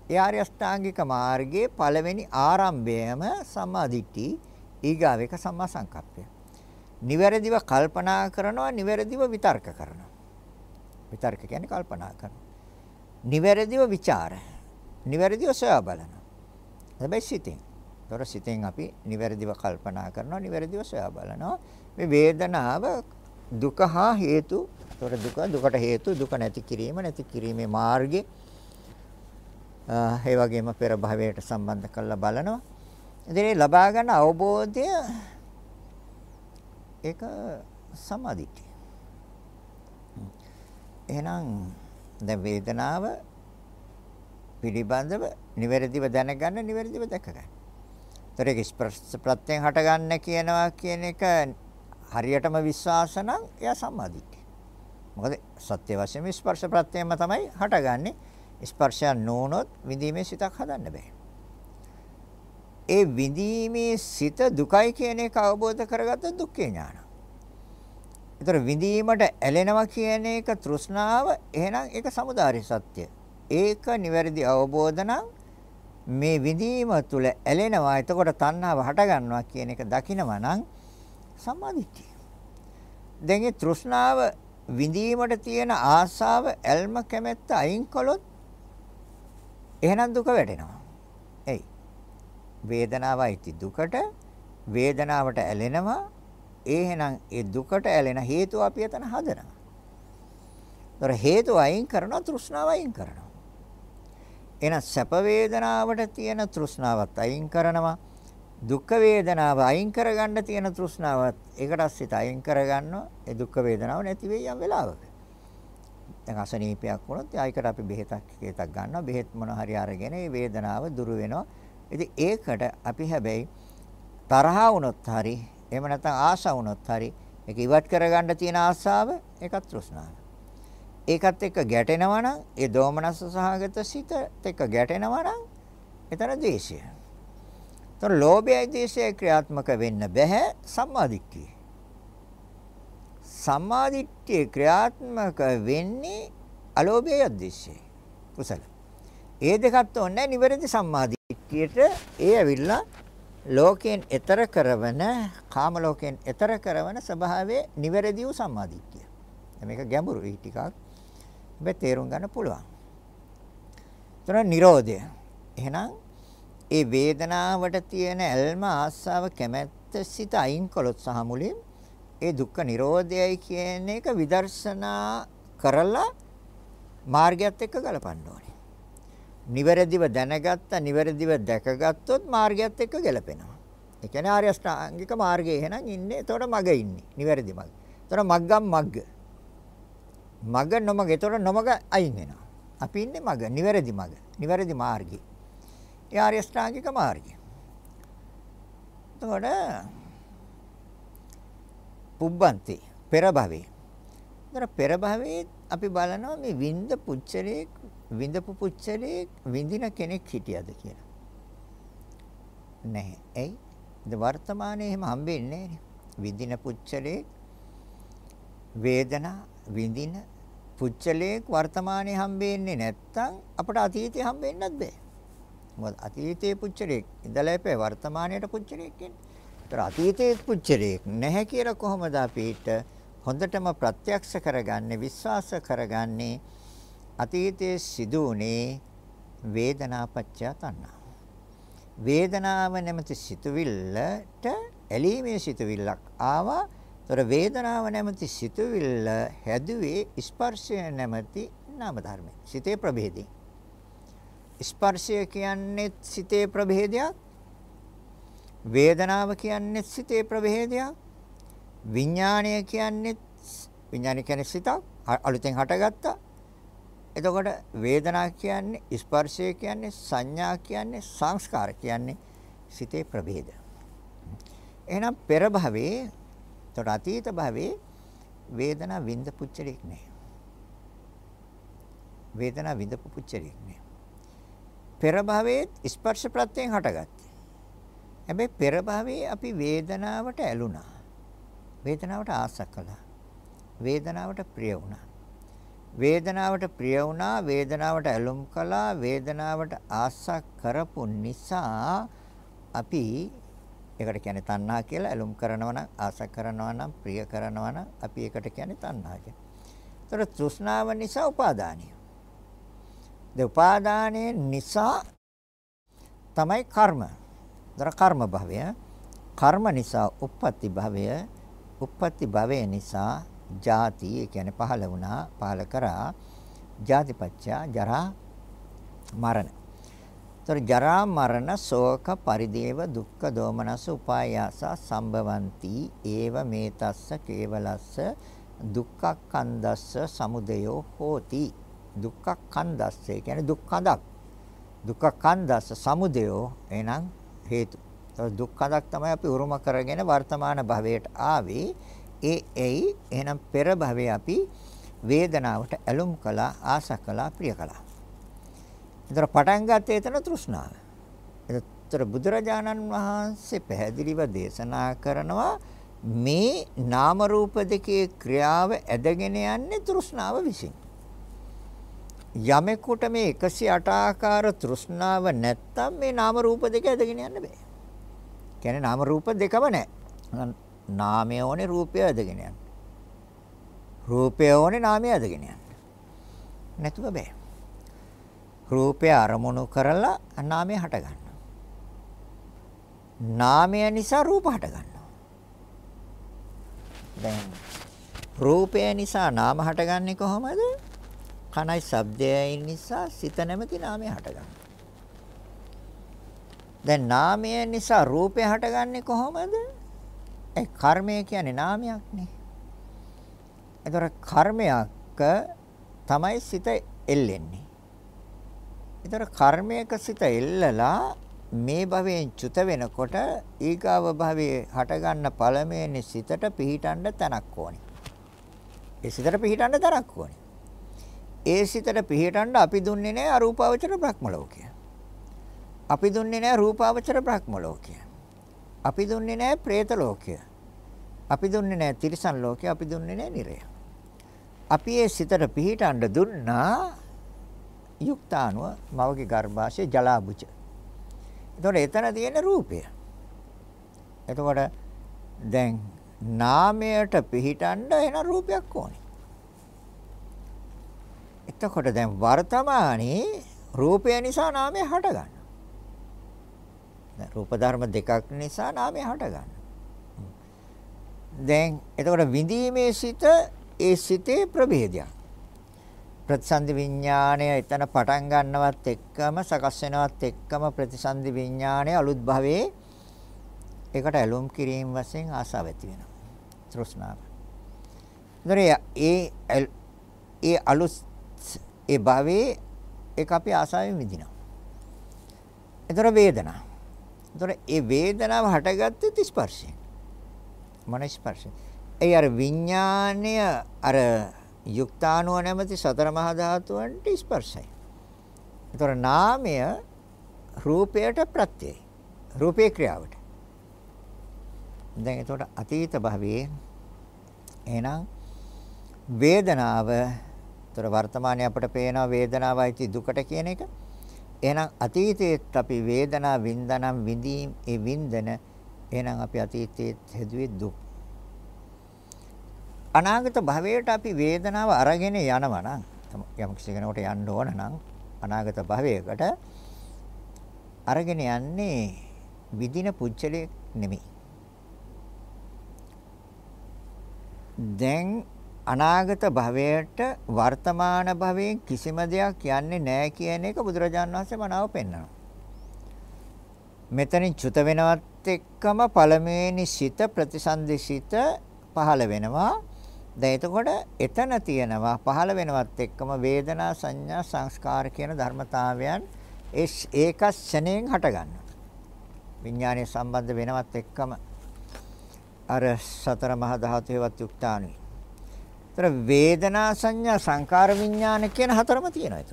ඒ ආර්ය අෂ්ටාංගික මාර්ගයේ පළවෙනි ආරම්භයම සම්මාදිට්ඨි ඊගාව එක සම්මා සංකප්පය. නිවැරදිව කල්පනා කරනවා නිවැරදිව විතර්ක කරනවා. විතර්ක කියන්නේ කල්පනා කරනවා. නිවැරදිව ਵਿਚාර. නිවැරදිව සොයා බලනවා. හැබැයි සිතෙන්. ඒතර සිතෙන් අපි නිවැරදිව කල්පනා කරනවා නිවැරදිව සොයා බලනවා. මේ වේදනාව දුක හා හේතු. ඒතර දුක දුකට හේතු දුක නැති කිරීම නැති කිරීමේ මාර්ගය. ඒ වගේම පෙර භවයට සම්බන්ධ කරලා බලනවා. ඉතින් ලබා ගන්න අවබෝධය ඒක සමාධිය. එහෙනම් දැන් වේදනාව පිළිබඳව නිවැරදිව දැනගන්න නිවැරදිව දැක ගන්න. ඒතර ඒක ස්පර්ශ ප්‍රත්‍යයෙන් හටගන්න කියනවා කියන එක හරියටම විශ්වාස නම් එයා සම්මාදිට්ඨිය. මොකද සත්‍ය වශයෙන්ම ස්පර්ශ ප්‍රත්‍යයෙන්ම තමයි හටගන්නේ. ස්පර්ශය නොවුනොත් විඳීමේ සිතක් හදන්න බෑ. ඒ විඳීමේ සිත දුකයි කියන එක අවබෝධ කරගත්ත දුක්ඛේ ඥාන. ඒතර විඳීමට ඇලෙනවා කියන එක තෘෂ්ණාව එහෙනම් ඒක samudāri සත්‍ය. ඒක නිවැරදි අවබෝධ මේ විඳීම තුළ ඇලෙනවා එතකොට තණ්හාව හට ගන්නවා කියන එක දකිනවා නම් සම්මාදිට්ඨිය. දැන් ඒ තෘෂ්ණාව විඳීමට තියෙන ආශාව ඇල්ම කැමැත්ත අයින් කළොත් එහෙනම් දුක වැටෙනවා. එයි. වේදනාවයි දුකට වේදනාවට ඇලෙනවා. ඒ එහෙනම් ඒ දුකට ඇලෙන හේතුව අපි එතන හදනවා. ඒතර හේතුව අයින් කරනවා තෘෂ්ණාව අයින් කරනවා. එහෙනම් සැප වේදනාවට තියෙන තෘෂ්ණාවත් අයින් කරනවා. දුක් වේදනාව අයින් කරගන්න තියෙන තෘෂ්ණාවත් ඒකටත් සිත අයින් කරගන්නවා. ඒ දුක් වේදනාව නැති වෙයි යම් වෙලාවක. දැන් අසනීපයක් වුණොත් ඒකට අපි බෙහෙතක් හේතක් ගන්නවා. බෙහෙත් මොන හරි අරගෙන ඒ වේදනාව දුරු වෙනවා. ඉතින් ඒකට අපි හැබැයි තරහා වුණොත් හරි එහෙම නැත්නම් ආශා වුණොත් හරි ඒක ඉවත් කරගන්න තියෙන ආශාව ඒකත් තෘෂ්ණාව. ඒකත් එක්ක ගැටෙනවා නම් ඒ දෝමනස සහගත සිතත් එක්ක ගැටෙනවා නම් එතන ද්වේෂය. ତොර ලෝභයයි ද්වේෂයයි ක්‍රියාත්මක වෙන්න බෑ සම්මාදිට්ඨිය. සම්මාදිට්ඨිය ක්‍රියාත්මක වෙන්නේ අලෝභයයි ද්වේෂයයි. කුසල. ඒ දෙකත් ඕනේ නිවැරදි සම්මාදිට්ඨියට ඒ ඇවිල්ලා ලෝකයෙන් එතර කරවන කාම ලෝකයෙන් එතර කරවන ස්වභාවයේ නිවැරදි වූ සම්මාදිට්ඨිය. මේක ගැඹුරුයි ටිකක්. හැබැයි තේරුම් ගන්න පුළුවන්. එතන Nirodha. එහෙනම් ඒ වේදනාවට තියෙන ඇල්ම ආස්සාව කැමැත්ත සිත අයින් කළොත් සහ මුලින් ඒ දුක්ඛ නිරෝධයයි කියන එක විදර්ශනා කරලා මාර්ගයත් එක්ක ගලපන්න ඕනේ. නිවැරදිව දැනගත්ත නිවැරදිව දැකගත්තොත් මාර්ගයත් එක්ක ගැලපෙනවා. ඒ කියන්නේ ආර්ය අෂ්ටාංගික මාර්ගයේ එහෙනම් ඉන්නේ. එතකොට මග ඉන්නේ. නිවැරදි මග. එතකොට මග්ගම් මග්ග. මග නොමග. එතකොට නොමග අයින් වෙනවා. අපි ඉන්නේ මග. නිවැරදි මග. නිවැරදි මාර්ගය. ඒ ආර්ය අෂ්ටාංගික මාර්ගය. එතකොට පුබ්බන්ති පෙර භවයේ. ඒතර පෙර භවයේ අපි බලනවා මේ විඳ පුච්චලේ විඳපු පුච්චලේ විඳින කෙනෙක් හිටියද කියලා. නැහැ. ඇයි? ද වර්තමානයේ එහෙම හම්බෙන්නේ නැහැ. විඳින පුච්චලේ වේදනා විඳින පුච්චලේ වර්තමානයේ හම්බෙන්නේ නැත්තම් අපට අතීතේ හම්බෙන්නත් බෑ. මොකද අතීතයේ පුච්චලෙක් ඉඳලා එපේ වර්තමානයේට පුච්චලෙක් ඉන්නේ. ඒතර අතීතයේ පුච්චලෙක් නැහැ කියලා කොහොමද අපිට හොඳටම ප්‍රත්‍යක්ෂ කරගන්නේ විශ්වාස කරගන්නේ අතීතයේ සිදු වුණේ වේදනාපච්චය තණ්හා. වේදනාව නැමැති සිතුවිල්ලට ඇලීමේ සිතුවිල්ලක් ආවා. ඒතර වේදනාව නැමැති සිතුවිල්ල හැදුවේ ස්පර්ශය නැමැති නාම ධර්මයි. සිතේ ප්‍රභේදේ. ස්පර්ශය කියන්නේ සිතේ ප්‍රභේදයක්. වේදනාව කියන්නේ සිතේ ප්‍රභේදයක්. විඥාණය කියන්නේ විඥාණය කියන්නේ සිතක් අලුතෙන් හටගත්තා. එතකොට වේදනා කියන්නේ ස්පර්ශය කියන්නේ සංඥා කියන්නේ සංස්කාර කියන්නේ සිතේ ප්‍රභේද. එහෙනම් පෙර භවයේ එතකොට අතීත භවයේ වේදනා විඳ පුච්චලෙක් නැහැ. වේදනා විඳපු පුච්චලෙක් නැහැ. පෙර භවයේ ස්පර්ශ ප්‍රත්‍යයෙන් හටගත්තේ. හැබැයි පෙර භවයේ අපි වේදනාවට ඇලුනා. වේදනාවට ආස කළා. වේදනාවට ප්‍රිය වුණා. වේදනාවට ප්‍රිය වුණා, වේදනාවට ඇලුම් කළා, වේදනාවට ආස කරපු නිසා අපි ඒකට කියන්නේ තණ්හා කියලා ඇලුම් කරනවා නම් ආස කරනවා නම් ප්‍රිය කරනවා නම් අපි ඒකට කියන්නේ තණ්හා කියලා. ඒතර තෘෂ්ණාව නිසා උපාදානිය. ද උපාදානයේ නිසා තමයි කර්ම. දර කර්ම භවය. කර්ම නිසා උප්පත්ති භවය. උප්පත්ති භවය නිසා ජාති ඒ කියන්නේ පහළ වුණා පහළ කරා ජාතිපච්චා ජරා මරණ. ඒතර ජරා මරණ ශෝක පරිදේව දුක්ඛ දෝමනස උපායාස සම්භවಂತಿ ඒව මේ තස්ස කේවලස්ස දුක්ඛ කන්දස්ස සමුදයෝ හෝති. දුක්ඛ කන්දස්ස ඒ කියන්නේ දුක් කඳක්. දුක්ඛ කන්දස්ස සමුදයෝ එනං හේතු. ඒතර දුක් කඳක් තමයි අපි උරුම කරගෙන වර්තමාන භවයට ආවේ. ඒ එයි එහෙනම් පෙර භවයේ අපි වේදනාවට ඇලුම් කළා, ආස කළා, ප්‍රිය කළා. ඒතර පටන් ගත්තේ එතන තෘෂ්ණාව. ඒතර බුදුරජාණන් වහන්සේ පැහැදිලිව දේශනා කරනවා මේ නාම රූප දෙකේ ක්‍රියාව ඇදගෙන යන්නේ තෘෂ්ණාව විසින්. යමෙකුට මේ 108 ආකාර තෘෂ්ණාව නැත්තම් මේ නාම රූප දෙක ඇදගෙන යන්න බෑ. කියන්නේ නාම රූප දෙකම නැහැ. නාමය ඕනේ රූපය ඇදගෙන යන්න. රූපය ඕනේ නාමය ඇදගෙන යන්න. නැතුව බෑ. රූපය අරමුණු කරලා නාමය හට ගන්නවා. නාමය නිසා රූප හට ගන්නවා. දැන් රූපය නිසා නාම හටගන්නේ කොහොමද? කනයි ශබ්දයයි නිසා සිත නැමැති නාමය හටගන්නවා. දැන් නාමය නිසා රූපය හටගන්නේ කොහොමද? ඒ කර්මය කියන්නේ නාමයක් නේ. ඒතර කර්මයක් තමයි සිත එල්ලෙන්නේ. ඒතර කර්මයක සිත එල්ලලා මේ භවයෙන් චුත වෙනකොට ඊගාව භවයේ හටගන්න පළමෙනි සිතට පිහිටන්න තැනක් ඕනේ. ඒ සිතට පිහිටන්න තැනක් ඕනේ. ඒ සිතට පිහිටන්න අපි දුන්නේ නැහැ අරූපාවචර බ්‍රහ්ම ලෝකය. අපි දුන්නේ නැහැ රූපාවචර බ්‍රහ්ම ලෝකය. අපි දුන්නේ නැහැ പ്രേත ලෝකය. අපි දුන්නේ නැහැ තිරිසන් ලෝකය. අපි දුන්නේ නැහැ නිරය. අපි ඒ සිතට පිහිටන්න දුන්නා යුක්තානුව මවගේ ගර්භාෂයේ ජලාබුච. එතකොට එතන තියෙන රූපය. එතකොට දැන් නාමයට පිහිටන්න එන රූපයක් ඕනේ. එතකොට දැන් වර්තමානයේ රූපය නිසා නාමය හට ගන්නවා. දැන් රූප ධර්ම දෙකක් නිසා නාමය හට ගන්නවා. දැන් එතකොට විඳීමේ සිත ඒ සිතේ ප්‍රභේදයක්. ප්‍රතිසන්දි විඥාණය එතන පටන් ගන්නවත් එක්කම සකස් වෙනවත් එක්කම ප්‍රතිසන්දි විඥාණය අලුත් භවයේ ඒකට ඇලුම් කිරීම වශයෙන් ආසාව ඇති වෙනවා. තෘෂ්ණාව. ඒ ඒ අලුත් ඒ භවයේ ඒක අපි ආසාවෙන් විඳිනවා. ඒතර වේදනා. ඒතර ඒ වේදනාව හටගත්තේ ස්පර්ශයෙන්. මන ස්පර්ශයෙන්. ඒ අර විඥාණය අර යුක්තාණුව නැමැති සතර මහා ධාතුන්ට ස්පර්ශයි. ඒතර නාමය රූපයට ප්‍රත්‍යයයි. රූපේ ක්‍රියාවට. දැන් එතකොට අතීත භවයේ එහෙනම් වේදනාව ඒතර වර්තමානයේ අපට පේන වේදනාවයි දුකට කියන එක. එහෙනම් අතීතයේත් අපි වේදනා වින්දනම් විඳීම් ඒ වින්දන එහෙනම් අපි අතීතයේත් හැදුවේ දුක්. අනාගත භවයට අපි වේදනාව අරගෙන යනවා නම් යම් කිසි කෙනෙකුට යන්න ඕන නම් අනාගත භවයකට අරගෙන යන්නේ විදින පුච්චලයක් නෙමෙයි. දැන් අනාගත භවයට වර්තමාන භවයෙන් කිසිම දෙයක් යන්නේ නැහැ කියන එක බුදුරජාන් වහන්සේ මනාව පෙන්වනවා. මෙතනින් චුත වෙනවත් එක්කම පළමුවෙනි සිත ප්‍රතිසන්දිසිත පහළ වෙනවා. දැන් එතකොට එතන තියෙනවා පහළ වෙනවත් එක්කම වේදනා සංඥා සංස්කාර කියන ධර්මතාවයන් ඒ ඒක ශණයෙන් හට ගන්නවා. විඥානයේ සම්බන්ධ වෙනවත් එක්කම අර සතර මහා ධාතුවේවත් යුක්තානුයි. ඒතර වේදනා සංඥා සංකාර විඥාන කියන හතරම තියෙනවා ඒක.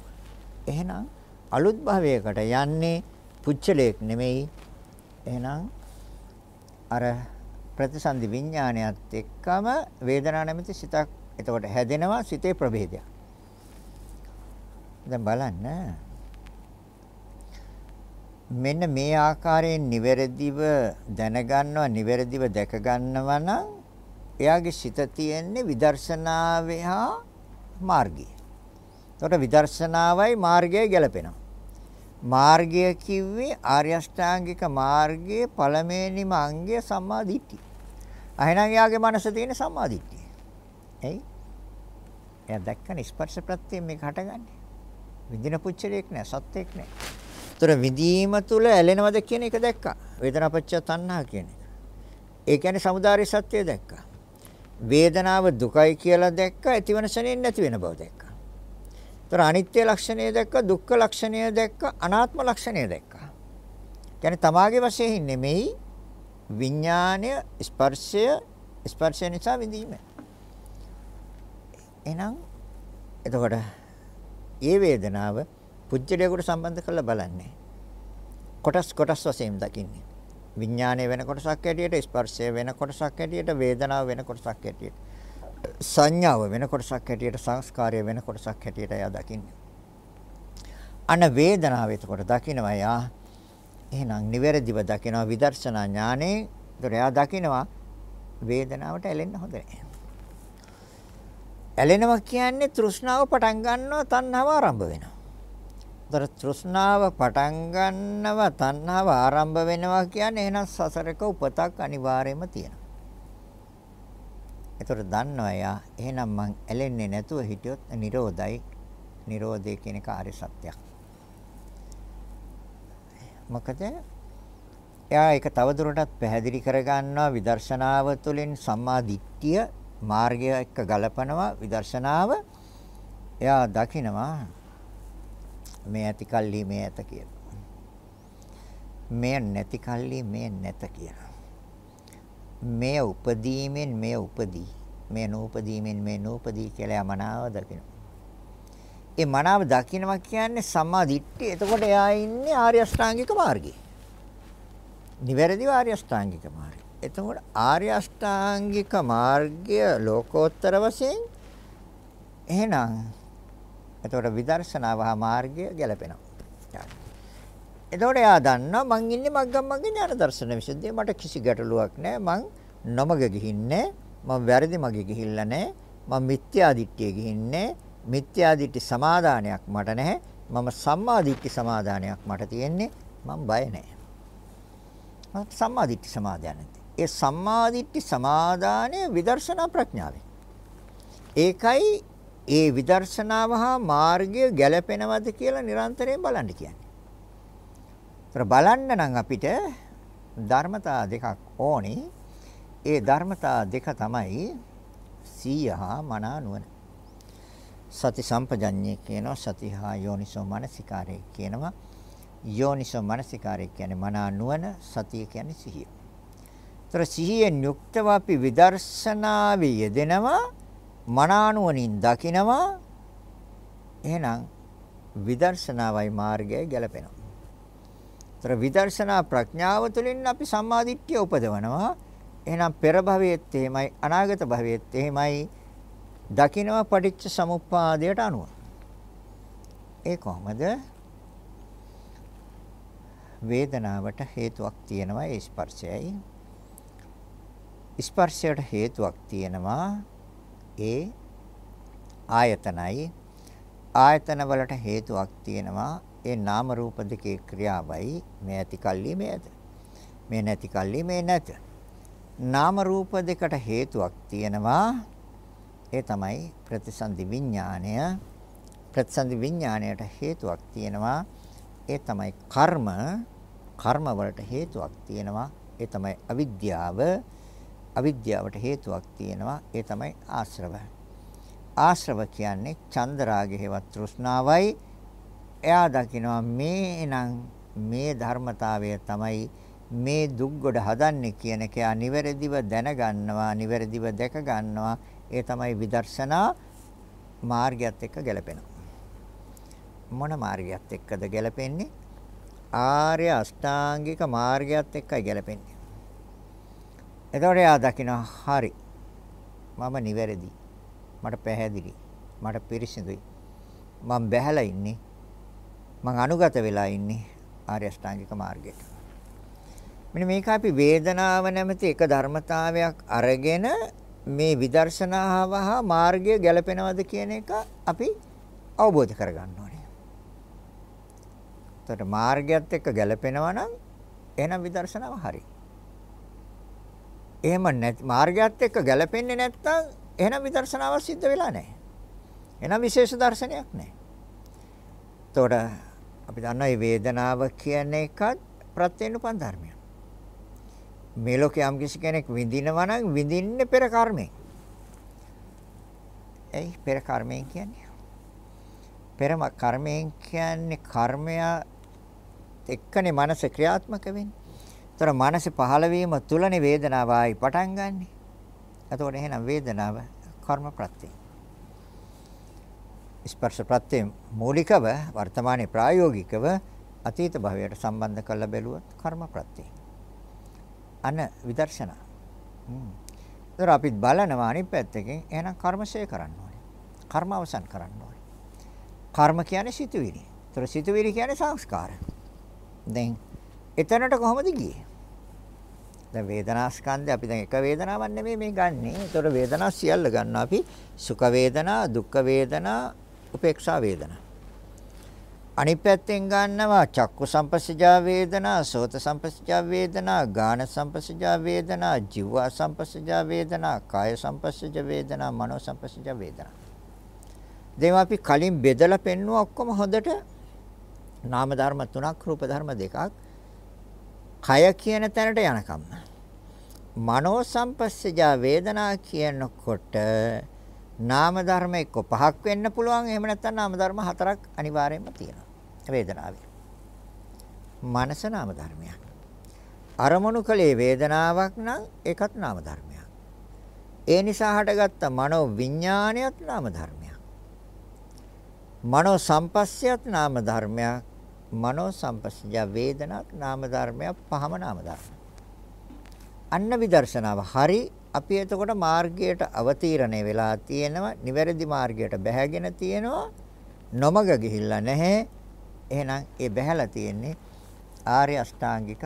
එහෙනම් අලුත් භවයකට යන්නේ පුච්චලයක් නෙමෙයි. එහෙනම් අර ප්‍රතිසන්දි විඥානයත් එක්කම වේදනා නැමැති සිතක් එතකොට හැදෙනවා සිතේ ප්‍රභේදයක්. දැන් බලන්න මෙන්න මේ ආකාරයෙන් නිවැරදිව දැනගන්නවා නිවැරදිව දැක ගන්නවා නම් එයාගේ සිත තියෙන්නේ විදර්ශනාවේ හා මාර්ගය. එතකොට විදර්ශනාවයි මාර්ගයයි ගැලපෙනවා. මාර්ගය කිව්වේ ආර්ය අෂ්ටාංගික මාර්ගයේ පළමෙනිම අංගය සම්මා දිට්ඨිය. අහේනම් යාගේ මනස තියෙන සම්මා දිට්ඨිය. එයි. එයා දැක්කනේ ස්පර්ශ ප්‍රත්‍යයෙන් මේක හටගන්නේ. විඳින පුච්චලයක් නෑ සත්‍යයක් නෑ. ତොර විඳීම තුල ඇලෙනවද කියන එක දැක්කා. වේදනාපච්ච තණ්හා කියන එක. ඒ කියන්නේ samudāri සත්‍යය දැක්කා. වේදනාව දුකයි කියලා දැක්කා. ඇතිවන ශරණයෙන් නැති වෙන බව දැක්කා. ତොර අනිත්‍ය ලක්ෂණය දැක්ක දුක්ඛ ලක්ෂණය දැක්ක අනාත්ම ලක්ෂණය දැක්ක. කියන්නේ තමාගේ වශයෙන් නෙමෙයි විඥාණය ස්පර්ශය ස්පර්ශය නිසා විඳීම. එහෙනම් එතකොට ඒ වේදනාව පුජ්‍යලයකට සම්බන්ධ කරලා බලන්නේ. කොටස් කොටස් වශයෙන් දකින්නේ. විඥානය වෙන කොටසක් හැටියට ස්පර්ශය වෙන කොටසක් හැටියට වේදනාව වෙන කොටසක් හැටියට සංඥාව වෙන කොටසක් හැටියට සංස්කාරය වෙන කොටසක් හැටියට එයා දකින්නේ. අන වේදනාව එතකොට දකිනවා යා එහෙනම් නිවැරදිව දකිනවා විදර්ශනා ඥානේ ඒතර එයා දකිනවා වේදනාවට ඇලෙන්න හොඳ නැහැ. ඇලෙනවා කියන්නේ තෘෂ්ණාව පටන් ගන්නවා තණ්හාව ආරම්භ වෙනවා. ତර තෘෂ්ණාව පටන් ගන්නව තණ්හාව ආරම්භ වෙනවා කියන්නේ එහෙනම් සසරක උපතක් අනිවාර්යයෙන්ම තියෙනවා. ඒතර දන්නවා යා එහෙනම් මං ඇලෙන්නේ නැතුව හිටියොත් නිරෝධයි. නිරෝධය කියන එක ආර්ය සත්‍යයක්. මොකද එයා ඒක තවදුරටත් පැහැදිලි කරගන්නවා විදර්ශනාව තුළින් සම්මා දිට්ඨිය මාර්ගය එක්ක ගලපනවා විදර්ශනාව එයා දකිනවා මේ ඇති කල්ලි මේ ඇත කියලා. මේ නැති කල්ලි මේ නැත කියලා. මේ උපදීමෙන් මේ උපදී. මේ නූපදීමෙන් මේ නූපදී කියලා මනාව දකිනවා. ඒ මනාව දකිනවා කියන්නේ සම්මා දිට්ඨිය. එතකොට එයා ඉන්නේ ආර්ය අෂ්ටාංගික මාර්ගයේ. නිවැරදිව ආර්ය අෂ්ටාංගික මාර්ගය. එතකොට ආර්ය අෂ්ටාංගික මාර්ගය ලෝකෝත්තර වශයෙන් එහෙනම් එතකොට විදර්ශනාව හා මාර්ගය ගැලපෙනවා. එතකොට එයා දන්නවා මං ඉන්නේ මග්ගම් මග්ගේ ඥාන දර්ශන විසුද්ධිය. මට කිසි ගැටලුවක් නැහැ මං නොමග ගිහින්නේ මම වැරදි මගේ ගිහිල්ලා නැහැ මම මිත්‍යා දිට්ඨිය ගිහින්නේ මිත්‍යා දිට්ඨි සමාදානයක් මට නැහැ. මම සම්මා දිට්ඨි සමාදානයක් මට තියෙන්නේ. මම බය නැහැ මට සම්මා දිට්ඨි සමාදානයි ඒ සම්මා දිට්ඨි සමාදානය විදර්ශනා ප්‍රඥාවෙන්. ඒකයි ඒ විදර්ශනාව හා මාර්ගය ගැලපෙනවද කියලා නිරන්තරයෙන් බලන්න කියන්නේ. ඒතර බලන්න නම් අපිට ධර්මතා දෙකක් ඕනේ. ඒ ධර්මතා දෙක තමයි සීය හා මනා නුවණ. සති සම්පජඤ්ඤය කියනවා සති හා යෝනිසෝ මනසිකාරය කියනවා. යෝනිසෝ මනසිකාරය කියන්නේ මනා නුවණ සතිය කියන්නේ සිහිය. ඒතර සිහියෙන් යුක්තව අපි විදර්ශනාවේ යෙදෙනවා මනානුවණින් දකිනවා එහෙනම් විදර්ශනාවයි මාර්ගයයි ගැලපෙනවා. ତර විදර්ශනා ප්‍රඥාව තුළින් අපි සම්මාදිට්ඨිය උපදවනවා. එහෙනම් පෙර භවයේත් එහෙමයි අනාගත භවයේත් එහෙමයි දකිනවා පටිච්ච සමුප්පාදයට අනුව. ඒ කොහොමද? වේදනාවට හේතුවක් තියෙනවා ඒ ස්පර්ශයයි. ස්පර්ශයට හේතුවක් තියෙනවා ඒ ආයතනයි. ආයතන වලට හේතුවක් තියෙනවා ඒ නාම රූප දෙකේ ක්‍රියාවයි. මේ ඇති කල්ලි මේ ඇත. මේ නැති කල්ලි මේ නැත. නාම රූප දෙකට හේතුවක් තියෙනවා. ඒ තමයි ප්‍රතිසන්දි විඥාණය. ප්‍රතිසන්දි විඥාණයට හේතුවක් තියෙනවා. ඒ තමයි කර්ම. කර්ම වලට හේතුවක් තියෙනවා. ඒ තමයි අවිද්‍යාව. අවිද්‍යාවට හේතුවක් තියෙනවා. ඒ තමයි ආශ්‍රව. ආශ්‍රව කියන්නේ චන්දරාගය හේවත් තෘෂ්ණාවයි. එයා දකිනවා මේ නම් මේ ධර්මතාවය තමයි මේ දුක් ගොඩ හදන්නේ කියන එක යා නිවැරදිව දැනගන්නවා නිවැරදිව දැක ගන්නවා ඒ තමයි විදර්ශනා මාර්ගයත් එක්ක ගැලපෙනවා. මොන මාර්ගයත් එක්කද ගැලපෙන්නේ? ආර්ය අෂ්ටාංගික මාර්ගයත් එක්කයි ගැලපෙන්නේ. එතකොට එයා දකිනවා හරි. මම නිවැරදි. මට පැහැදිලි. මට පිරිසිදුයි. මම බැහැලා ඉන්නේ. මං අනුගත වෙලා ඉන්නේ ආර්ය අෂ්ටාංගික මාර්ගයට. මෙන්න මේක අපි වේදනාව නැමැති එක ධර්මතාවයක් අරගෙන මේ විදර්ශනාව හා මාර්ගය ගැලපෙනවද කියන එක අපි අවබෝධ කරගන්න ඕනේ. එතකොට මාර්ගයත් එක්ක ගැලපෙනවා නම් එහෙනම් විදර්ශනාව හරියි. එහෙම නැති මාර්ගයත් එක්ක ගැලපෙන්නේ නැත්නම් එහෙනම් විදර්ශනාව සිද්ධ වෙලා නැහැ. එහෙනම් විශේෂ දර්ශනයක් නැහැ. එතකොට අපි දන්නවා මේ වේදනාව කියන එකත් ප්‍රත්‍යනුපන් ධර්මයක්. මේ ලෝකේ යම් කිසි කෙනෙක් විඳිනවා නම් විඳින්නේ පෙර කර්මයෙන්. එයි පෙර කර්මයෙන් කියන්නේ. පෙර කර්මයෙන් කියන්නේ කර්මය එක්කනේ මනස ක්‍රියාත්මක වෙන්නේ. ତර මනස පහළ වීම තුලනේ වේදනාව ආයි පටන් ගන්නෙ. එතකොට එහෙනම් වේදනාව කර්ම ප්‍රත්‍යය. ස්පර්ශ ප්‍රත්‍යය මූලිකව වර්තමානයේ ප්‍රායෝගිකව අතීත භවයට සම්බන්ධ කරලා බැලුවොත් කර්ම ප්‍රත්‍යය. අන විදර්ශනා. හ්ම්. ඒතර අපි බලනවා අනිත් පැත්තකින් එහෙනම් කර්මශය කරන්න ඕනේ. කර්ම අවසන් කරන්න ඕනේ. කර්ම කියන්නේ සිතුවිලි. ඒතර සිතුවිලි කියන්නේ සංස්කාර. දැන් එතනට කොහොමද ගියේ? දැන් වේදනා ස්කන්ධය අපි දැන් එක වේදනාවක් නෙමෙයි මේ ගන්නෙ. ඒතකොට වේදනා සියල්ල ගන්නවා අපි සුඛ වේදනා, දුක්ඛ වේදනා, උපේක්ෂා වේදනා. අනිත් පැත්තෙන් ගන්නවා චක්කු සම්පස්සජා වේදනා, සෝත සම්පස්සජා වේදනා, ගාන සම්පස්සජා වේදනා, ජීව සම්පස්සජා වේදනා, කාය සම්පස්සජා වේදනා, මනෝ සම්පස්සජා වේදනා. දැන් අපි කලින් බෙදලා පෙන්නුවා ඔක්කොම හොඳට නාම ධර්ම තුනක්, රූප ධර්ම දෙකක්. කය කියන තැනට යනකම්. මනෝ සම්පස්සජා වේදනා කියනකොට නාම ධර්ම එක්ක පහක් වෙන්න පුළුවන් එහෙම නැත්නම් නාම ධර්ම හතරක් අනිවාර්යයෙන්ම තියෙනවා වේදනාවේ. මනස නාම ධර්මයක්. අරමුණු කලේ වේදනාවක් නම් ඒකත් නාම ධර්මයක්. ඒ නිසා හටගත්ත මනෝ විඥානයත් නාම ධර්මයක්. මනෝ සම්පස්සයත් නාම ධර්මයක්. මනෝ සම්පස්සය වේදනාත් නාම ධර්මයක් පහම නාම ධර්ම. අන්න විදර්ශනාව හරි අපි එතකොට මාර්ගයට අවතීර්ණය වෙලා තියෙනවා නිවැරදි මාර්ගයට බැහැගෙන තියෙනවා නොමග ගිහිල්ලා නැහැ එහෙනම් ඒ බැහැලා තියෙන්නේ ආර්ය අෂ්ටාංගික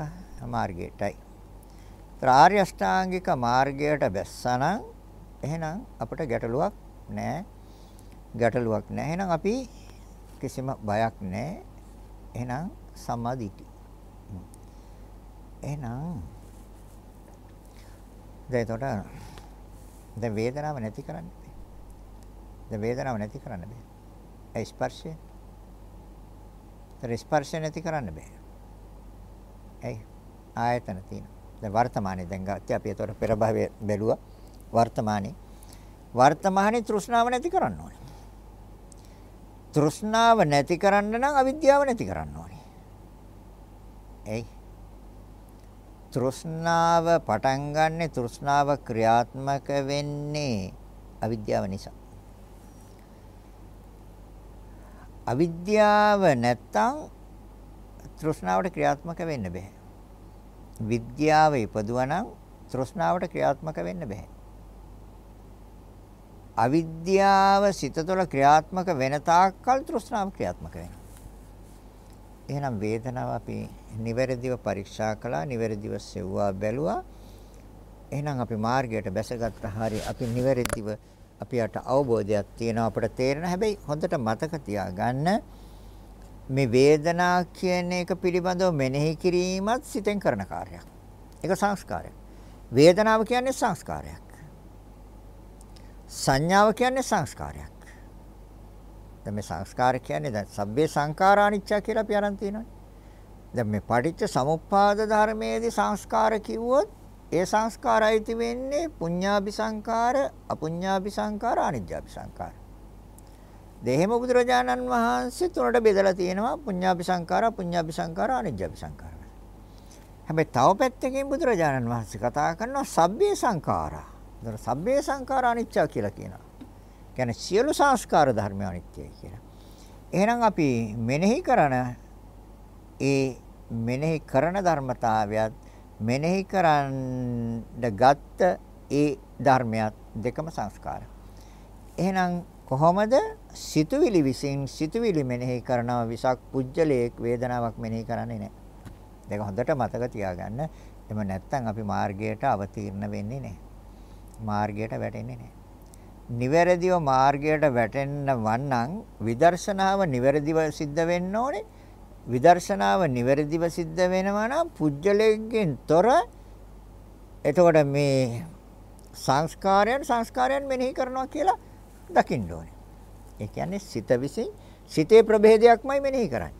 මාර්ගයටයි. ආර්ය අෂ්ටාංගික මාර්ගයට බැස්සනම් එහෙනම් අපිට ගැටලුවක් නැහැ. ගැටලුවක් නැහැ. එහෙනම් අපි කිසිම බයක් නැහැ. එහෙනම් සම්මාදිටි. එහෙනම් දැන් එතකොට දැන් වේදනාව නැති කරන්න බෑ. දැන් වේදනාව නැති කරන්න බෑ. ඒ ස්පර්ශය. ඒ ස්පර්ශය නැති කරන්න බෑ. ඇයි? ආයතන තියෙනවා. දැන් වර්තමානයේ දැන් ගත්ත අපි එතකොට පෙර භවයේ බැලුවා වර්තමානයේ වර්තමානයේ තෘෂ්ණාව නැති කරන්න ඕනේ. තෘෂ්ණාව නැති කරන්න නම් අවිද්‍යාව නැති කරන්න ඕනේ. එයි තෘෂ්ණාව පටන් ගන්නෙ තෘෂ්ණාව ක්‍රියාත්මක වෙන්නේ අවිද්‍යාව නිසා. අවිද්‍යාව නැත්තම් තෘෂ්ණාවට ක්‍රියාත්මක වෙන්න බෑ. විද්‍යාව ඉපදුවනම් තෘෂ්ණාවට ක්‍රියාත්මක වෙන්න බෑ. අවිද්‍යාව සිත තුළ ක්‍රියාත්මක වෙන තාක්කල් තෘෂ්ණාව ක්‍රියාත්මක වෙනවා. එහෙනම් වේදනාව අපි නිවැරදිව පරීක්ෂා කළා, නිවැරදිව සෙව්වා බැලුවා. එහෙනම් අපි මාර්ගයට බැසගත්ත හරිය අපි නිවැරදිව අපිට අවබෝධයක් තියෙනවා අපට තේරෙන හැබැයි හොඳට මතක තියාගන්න මේ වේදනා කියන එක පිළිබඳව මෙනෙහි කිරීමත් සිතෙන් කරන කාර්යයක්. ඒක සංස්කාරයක්. වේදනාව කියන්නේ සංස්කාරයක්. සංඥාව කියන්නේ සංස්කාරයක්. දැන් මේ සංස්කාර කියන්නේ දැන් සබ්බේ සංඛාරානිච්චා කියලා අපි අරන් තියෙනවානේ. දැන් මේ පටිච්ච සමුප්පාද ධර්මයේදී සංස්කාර කිව්වොත් ඒ සංස්කාරයිති වෙන්නේ පුඤ්ඤාභි සංඛාර, අපුඤ්ඤාභි සංඛාර, අනිජ්ජාභි සංඛාර. දෙහෙම බුදුරජාණන් වහන්සේ තුනට බෙදලා තියෙනවා පුඤ්ඤාභි සංඛාර, අපුඤ්ඤාභි සංඛාර, අනිජ්ජාභි සංඛාර. හැබැයි තව පැත්තකින් බුදුරජාණන් වහන්සේ කතා කරනවා සබ්බේ සංඛාරා ඒතර සබ්බේ සංඛාර අනිච්චා කියලා කියනවා. කියන්නේ සියලු සංස්කාර ධර්ම අනිත්‍යයි කියලා. එහෙනම් අපි මෙනෙහි කරන ඒ මෙනෙහි කරන ධර්මතාවයත් මෙනෙහි කරන්න ගත්ත ඒ ධර්මයක් දෙකම සංස්කාර. එහෙනම් කොහොමද සිතුවිලි විසින් සිතුවිලි මෙනෙහි කරනව විසක් පුජ්‍යලයක් වේදනාවක් මෙනෙහි කරන්නේ නැහැ. දෙක හොඳට මතක තියාගන්න. එම නැත්තම් අපි මාර්ගයට අවතීර්ණ වෙන්නේ නැහැ. මාර්ගයට වැටෙන්නේ නැහැ. නිවැරදිව මාර්ගයට වැටෙන්න වන්නම් විදර්ශනාව නිවැරදිව සිද්ධ වෙන්න ඕනේ. විදර්ශනාව නිවැරදිව සිද්ධ වෙනවා නම් පුජ්‍යලයෙන් තොර එතකොට මේ සංස්කාරයන් සංස්කාරයන් මෙනෙහි කරනවා කියලා දකින්න ඕනේ. ඒ කියන්නේ සිත විසින් සිතේ ප්‍රභේදයක්මයි මෙනෙහි කරන්නේ.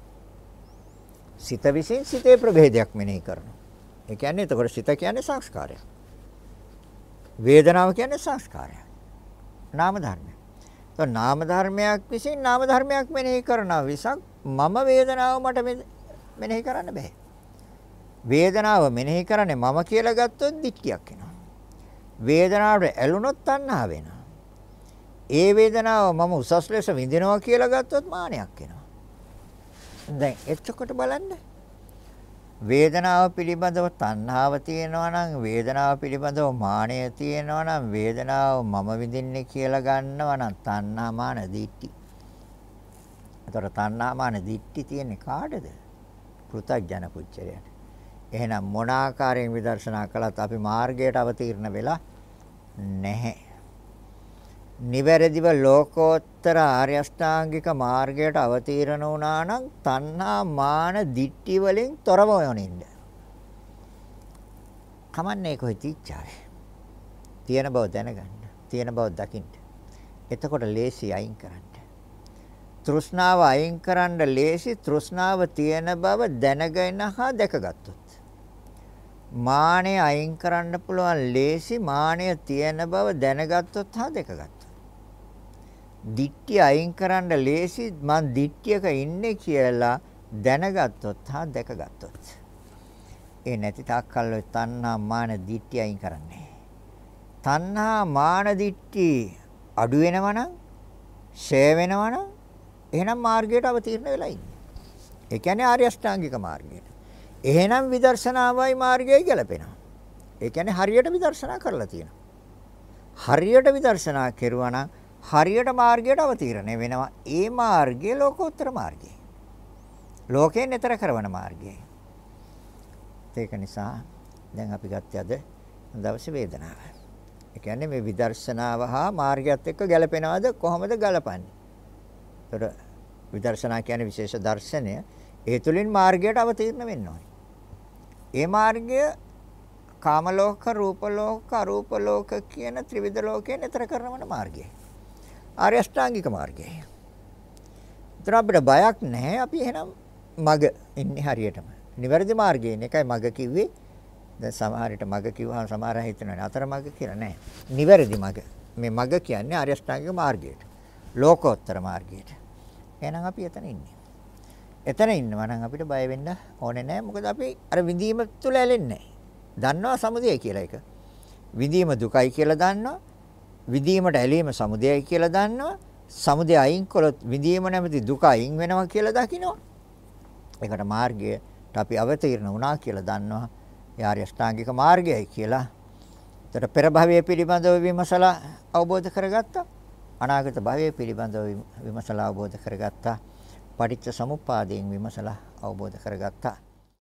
සිත විසින් සිතේ ප්‍රභේදයක් මෙනෙහි කරනවා. ඒ කියන්නේ එතකොට සිත කියන්නේ සංස්කාරයක්. වේදනාව කියන්නේ සංස්කාරයක්. නාම ධර්මයක්. તો නාම ධර්මයක් විසින් නාම ධර්මයක් මෙනෙහි කරනවා විසක් මම වේදනාව මට මෙනෙහි කරන්න බෑ. වේදනාව මෙනෙහි කරන්නේ මම කියලා ගත්තොත් දික්තියක් එනවා. වේදනාවට ඇලුනොත් තණ්හා වෙනවා. ඒ වේදනාව මම උසස් ලෙස විඳිනවා කියලා ගත්තොත් මානයක් එනවා. දැන් එතකොට බලන්න වේදනාව පිළිබඳව තණ්හාව තියෙනවා නම් වේදනාව පිළිබඳව මානය තියෙනවා නම් වේදනාව මම විඳින්නේ කියලා ගන්නවා නම් තණ්හා මාන දිට්ටි. ඒතර තණ්හා මාන දිට්ටි තියෙන්නේ කාටද? පෘථග්ජන පුච්චරයට. එහෙනම් මොන ආකාරයෙන් විදර්ශනා කළත් අපි මාර්ගයට අවතීර්ණ වෙලා නැහැ. නිවැරදිව ලෝකෝත්තර ආර්ය අෂ්ටාංගික මාර්ගයට අවතීර්ණ වුණා නම් තණ්හා මාන දිට්ටි වලින් තොරව යොනින්න. කමන්නේ කොයි තීච්චාවේ. තියෙන බව දැනගන්න. තියෙන බව දකින්න. එතකොට ලේසි අයින් කරන්න. තෘෂ්ණාව අයින් කරන්න ලේසි තෘෂ්ණාව තියෙන බව දැනගෙන හා දැකගත්තොත්. මානය අයින් කරන්න පුළුවන් ලේසි මානය තියෙන බව දැනගත්තොත් හා දැකගත්තොත්. දිට්ඨිය අයින් කරන්න ලේසි මං දිට්ඨියක ඉන්නේ කියලා දැනගත්තොත් හා දැකගත්තොත්. ඒ නැති තාක්කල් ඔය තණ්හා මාන දිට්ඨිය අයින් කරන්නේ. තණ්හා මාන දිට්ඨි අඩු වෙනවනම්, ෂේ වෙනවනම් එහෙනම් මාර්ගයට අවතීර්ණ වෙලා ඉන්නේ. ඒ කියන්නේ ආර්ය අෂ්ටාංගික මාර්ගයට. එහෙනම් විදර්ශනාවයි මාර්ගයයි ගැලපෙනවා. ඒ කියන්නේ හරියට විදර්ශනා කරලා තියෙනවා. හරියට විදර්ශනා කෙරුවා නම් හරියට මාර්ගයට අවතීර්ණය වෙනවා. ඒ මාර්ගය ලෝකෝත්තර මාර්ගය. ලෝකයෙන් එතර කරන මාර්ගය. ඒක නිසා දැන් අපි ගත්තේ අද දවසේ වේදනාව. ඒ කියන්නේ මේ විදර්ශනාව හා මාර්ගයත් එක්ක ගැලපෙනවද කොහොමද ගලපන්නේ? ඒතර විදර්ශනා කියන්නේ විශේෂ දර්ශනය. ඒ තුලින් මාර්ගයට අවතීර්ණ වෙන්න ඕනේ. ඒ මාර්ගය කාම ලෝක, රූප ලෝක, අරූප ලෝක කියන ත්‍රිවිධ ලෝකයෙන් එතර කරන මාර්ගයයි. ආර්ය අෂ්ටාංගික මාර්ගයයි. ඒතර අපිට බයක් නැහැ. අපි එහෙනම් මග ඉන්නේ හරියටම. නිවැරදි මාර්ගයෙන් එකයි මග කිව්වේ. දැන් සමහර විට මග කිව්වහම සමහර අය හිතනවා අතර මග කියලා නෑ. නිවැරදි මග. මේ මග කියන්නේ ආර්ය අෂ්ටාංගික මාර්ගයට. ලෝකෝත්තර මාර්ගයට. එහෙනම් අපි එතන ඉන්නේ. එතන ඉන්නවා නම් අපිට බය වෙන්න ඕනේ නැහැ. මොකද අපි අර විඳීම තුල ඇලෙන්නේ නැහැ. දන්නවා සමුදය කියලා එක. විඳීම දුකයි කියලා දන්නවා. විඳීමට ඇලීම සමුදයයි කියලා දන්නවා. සමුදය අයින් කළොත් විඳීම නැමැති දුක අයින් වෙනවා කියලා දකිනවා. ඒකට මාර්ගයට අපි අවතීර්ණ වුණා කියලා දන්නවා. යාරි අෂ්ටාංගික මාර්ගයයි කියලා. ඒතර පෙර භවයේ පිළිබඳව විමසලා අවබෝධ කරගත්තා. අනාගත භවයේ පිළිබඳව විමසලා අවබෝධ කරගත්තා. පටිච්ච සමුප්පාදයෙන් විමසලා අවබෝධ කරගත්තා.